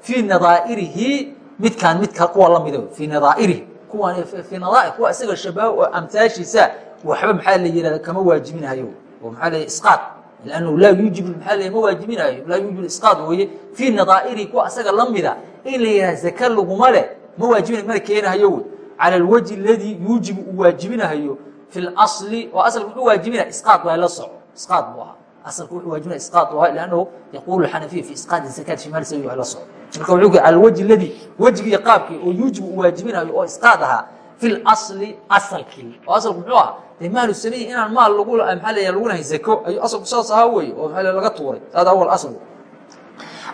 fii nadaa'irihi midkaan midka kuwa la mida fii nadaa'irihi kuwan fii nadaair kuwa isaga shabaho oo amtaashiisa waxba maxaa la yihahda kama waajibinayo oo maxaa la isqaad lannahu laa yuujib maxaa la ma waajibinayo laa yuujib isqaad weeye fii nadaa'irihi kuwa isaga la mida in la yidhaha zaka laguma leh ma waajibinayo mana keenahayo cala alwajhi aladii yuujibu uu waajibinahayo fi اlasli oo asalka muxuu waajibinaya isqaad waa la soco. Isqaad buu ahaa. Asalka wuxuu waajibinaya isqaad buu ahaa lannahu yaquulu xanafiya fi isqaadi zakaat fi maali sawi waa la soco. Marka wuxuu ku cala alwajhi aladii wejigii qaabkii oo yuujibu uu waajibinayo oo isqaad ahaa fi اlasli asalkii oo asalku muxuu ahaa dee maalu sabiyi inaan maal lagu maxaa la lagu lahay zako? Ayuu asalku saas ahaa wey oo maxaa laga tuuray. Saada awal aslu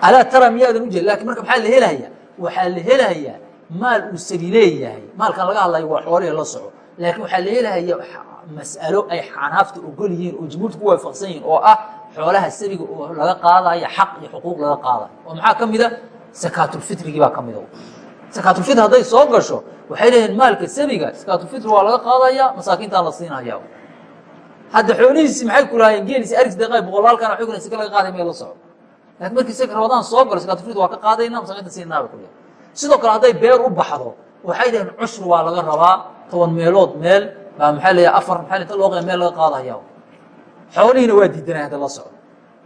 alaa tara miyaadan ujeed laakiin marka maxaa la helaya waxaa la helayaa maal uu sabi leeyahay. Maalkan laga hadlayo waa xoolihii la soco. Laakiin waxaa la helaya mas'alo ay xanaafta ogol yihiin oo jumhuurta ku waafaqsan yihiin oo ah xoolaha sabiga oo laga qaadayo xaq iyo xuquuq laga qaadayo oo maxaa ka mida? Sakaatulfitrigii baa ka mida. Sakaatulfitr hadday soo gasho waxay leeyihiin maalka sabiga sakaatulfitr waa laga qaadaya masaakiintaa la siinaya hadda xoolihiisi maxay ku lahaayeen geelisi aris deeqay boqolaalkan waxay ku sika laga qaaday meel la soco. Lakin markii saka ramadaan soo galo sakaatulfitr waa ka qaadayna masaakiinta siinaa ba ku leeyahay sidoo kale hadday beer u baxdo waxay dhaheen cushur waa laga rabaa toban meelood meel baa maxaa leeyahay afar maxaa inta loo qaya meel laga qaadaya xoolihiina waa diidanay hadda la soco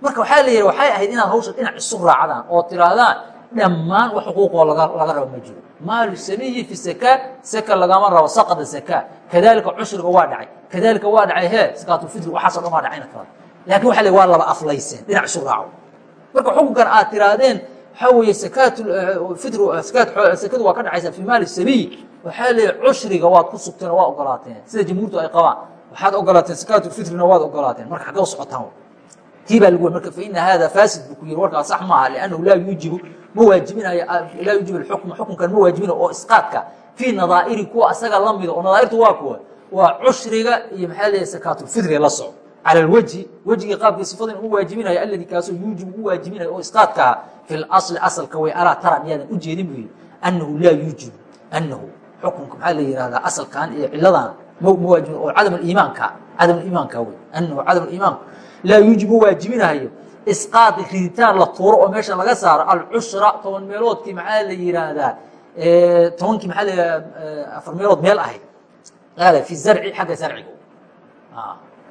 marka waxaa la yidhi waxay ahayd inaad hawsha dhinac isu raacdaan oo tiraahdaan dhammaan wax xuquuqoo laga rabo ma jiro. Maalu sabiyi fi sakaa saka lagama rabo saqada sakaa kadalika cushriga waa dhacay. Kadalika waa dhacay hee sakaatulfitri waxaasoo dhan waa dhacayna kala. Laakin waxa la waa laba aflayseen dhinac isu raaco. Marka xukunkan aad tiraahdeen waxaa weeye sakaatfitr sakadu waa ka dhacaysaa fi maali sabiy waxaa leeyahy cushriga waad ku sugteen oo waa ogolaateen. Sida jamhuurtu ay qabaan waxaad ogolaateen sakaatulfitrina waad ogolaateen. Marka xaggee u socotaan tii baa lagu marka faina hada fasid buu ku yihi warkaa sax maaha liannahu laa yuujibu ma waajibinayo laa yuujibu alxukma xukunkan ma waajibinayo oo isqaadka fii nadaa'iri kuwa asaga la mida oo nadaairtu waa kuwa waa cushriga iyo maxaa leeyahay sakaatulfitri la soco. Cala alwajhi wejigii qaabkii sifadin u waajibinayo alladii kaasoo yuujibu u waajibinayo oo isqaadkaa fi lasli asalka way alaa tara miyaadan u jeedin buu yihi annahu laa yuujibu annahu xukunka maxaa la yihahdaa asalkan iyo ciladan ma waajibin oo cadam iimaanka cadam iimaanka wey annahu cadam iimaanku laa yuujibu waajibinahayo isqaadi riditaan la tuuro oo meesha laga saaro alcushra toban meeloodkii maxaa la yihaahdaa tobankii maxaa la afar meelood meel ahayd fi zarci xagga zarciga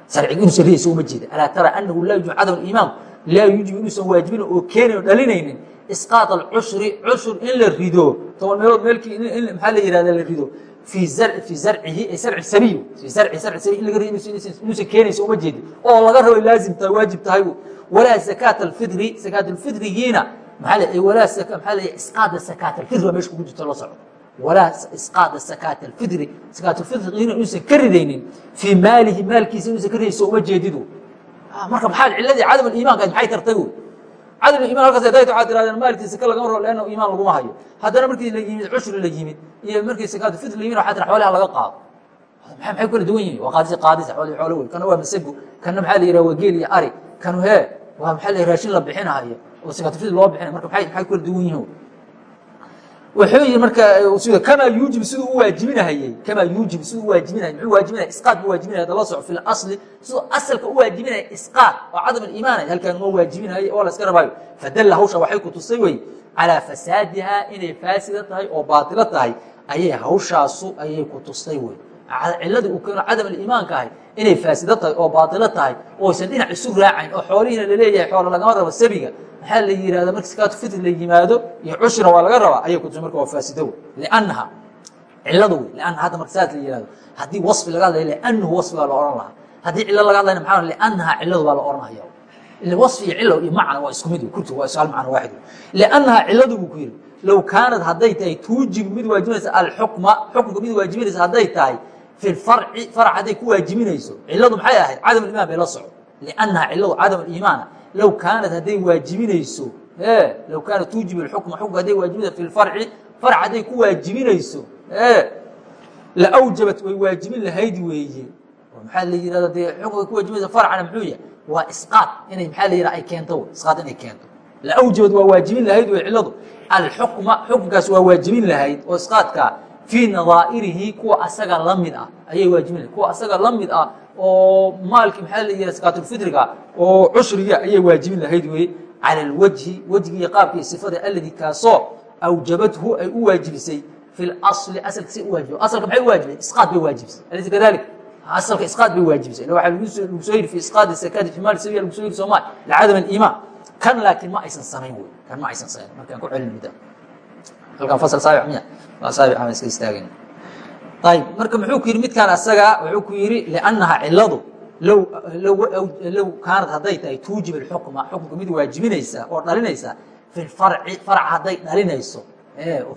sarciga inuusan riyaysa uma jeeda alaa tara anahu laa yujibu cadam iimaanku laa yujibu inuusan waajibin oo keenayn o dhalinaynin isqaad alcushri cushur in la rido toban meelood meelkii maxaa la yihahda la rido? Fii fii zarcihi zarci sabiy fii zarci zarci sabiy in laga rido inuusan keenaysa uma jeedi oo laga rabo laazim tahay waajib tahay walaa zakaat alfidri zakaat alfidrigiina maxaa la walaa maxaa la isqaada zakaat alfidri baa meesha kugu jirto la socdo. Walaa isqaada sakaat alfidri sakaatulfidrigiina inuusan ka ridaynin fii maalihi maalkiisa inuusan ka ridayso uma jeedidu marka maxaa ciladii cadam iimaanka maxay tartay wy cadam iman halkaas hadayt waxaa tirahdeen maalkiisa ka lagama rabo leanna iimaan laguma hayo. Haddana markii la yimid cushri la yimid iyo markii sakaatulfidri la yimid waxaa tira xoolaha laga qaado. Maxay kala duwan yihiin waa qaadisi qaadisa xoolii xoolo wey kana waa masago kana maxaa la yidhaha waa geel iyo ari. Kanu hee waa maxaa la raashin la bixinahayo oo sakaatulfidri loo bixinayo. Marka maxay kala duwan yihiin wuxuu yihi marka kamaa yuujib siduu u waajibinahayey kamaa yuujib siduu u waajibinayay muxuu waajibinaya isqaad buu waajibinaya la soco fi lasli siduu asalka u waajibinaya isqaad oo cadam aliimaanay halkaan uma waajibinayo oo la iska rabaayo fadalla hawsha waxay ku tusay wey calaa fasaadihaa inay faasida tahay oo baatilo tahay ayay hawshaasu ayay ku tustay wey ciladii uu keeno cadam aliimaanka ahay inay faasido tahay oo baatilo tahay oo aysan dhinac isu raacayn oo xoolihiina la leeyahay xoola lagama rabo sabiga maxaa la yihahda marki sakaatu la yimaado iyo cushina waa laga rabaa ayay kutusay marka waa faasido wey liannaha ciladu wey lianna hadda marka saas la yihahdo haddii wasfi laga hadlaya liannahu wasfi baa la ohan lahaa. Haddii cilo laga hadlayna maxaa liannaha ciladu baa la ohanaya wasfi iyo cilo iyo macna waa isku mid wey kurti waa isal macna waaxid wey liannaha ciladu buu ku yidhi low kaanad hadday tahay tuujibu mid waajibinaysa alxukma xukunka mid waajibinaysa hadday tahay fi lfarci farc hadday ku waajibinayso ciladu maxay ahayd cadam alimaan bay la soco liannaha ciladu cadam aliimaana low kaanat hadday waajibinayso low kaanat tuujib اxukma xukunka hadday waajibinayso fi lfarci farc hadday ku waajibinayso laawjabat way waajibin lahayd weeye maxaa la yihahda dee xukunka ku waajibinaysa farcana muxuu yahay waa isqaad inay maxaa la yihah ay keento isqaad inay keento laawjabad waa waajibin lahayd wey ciladu alxukma xukunkaas waa waajibin lahayd oo isqaadka fii nadaa'irihi kuwa asaga la mid ah. Ayay waajibin lahayd kuwa asaga la mid ah oo maalkii maxaa la yihaha sakaatulfitriga oo cushriga ayay waajibin lahayd weye cala alwajhi wejgiiyo qaabkii sifada alladii kaasoo awjabathu ay u waajibisay fi lasli asalka si u waajibo asalka maxay u waajibay isqaad bay waajibisay. Alaysa kadalik? Asalka isqaad bay waajibisay. Ila waxaa lagu soo yidhi fi isqaadi sakaati fi maali sabiya lagu soo yidhi soomaali licadam aliimaan. Kan laakiin ma aysan samayn wey. Kan ma aysan samayn. Markaan ku celin midda halkan fasal saabic miya? Waa saabic ama iska istaagayna ayib marka muxuu ku yidhi midkaan asaga wuxuu ku yidhi liannaha ciladu low low kaanad hadday tahay tuujib alxukma xukunka mid waajibinaysa oo dhalinaysa fi lfarci farc hadday dhalinayso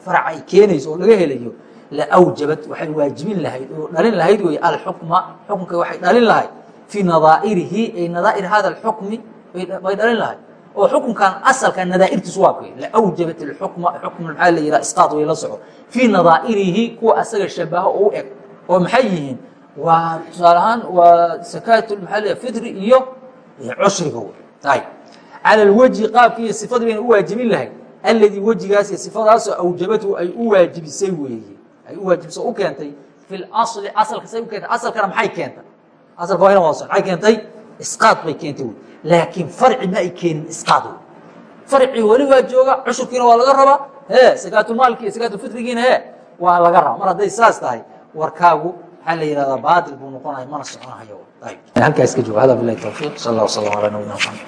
farac ay keenayso oo laga helayo laawjabat waxay waajibin lahayd oo dhalin lahayd wey alxukma xukunka waxay dhalin lahayd fii nadaa'irihi ay nadaa'ir hada alxukmi bay dhalin lahayd oo xukunkan asalka nadaairtiisu waa kuy laawjabat اxukma xukm maxaa la yihaha isqaad way la soco. Fii nadaa'irihi kuwa asaga shabaho u eg oo maxay yihiin? Waa tusaale ahaan waa sakaat maxaa la fitri iyo cushriga wey ay cala alwejhi qaabki iyo sifadii bayna u waajibin lahayd alladii wejigaas iyo sifadaasoo awjabathu ay u waajibisay weeye ay u waajibisay u keentay fi lasli asalka say u keentay. Asalkana maxay keentay? Asalka waa ina wada so maxay keentay? Isqaad bay keentay wey laakiin farci ma ay keenin isqaad wey farci weli waa jooga cushurkiina waa laga rabaa. E sakaatulmaalki iyo sakaatulfitrigiina he waa laga rabaa. Mar hadday saas tahay warkaagu waxaa la yihahdaa baatil buu noqonaya mana soconahayo halkaa iska jooga hada bilahi tawfiiq sal allah waslam ala nabina mxamed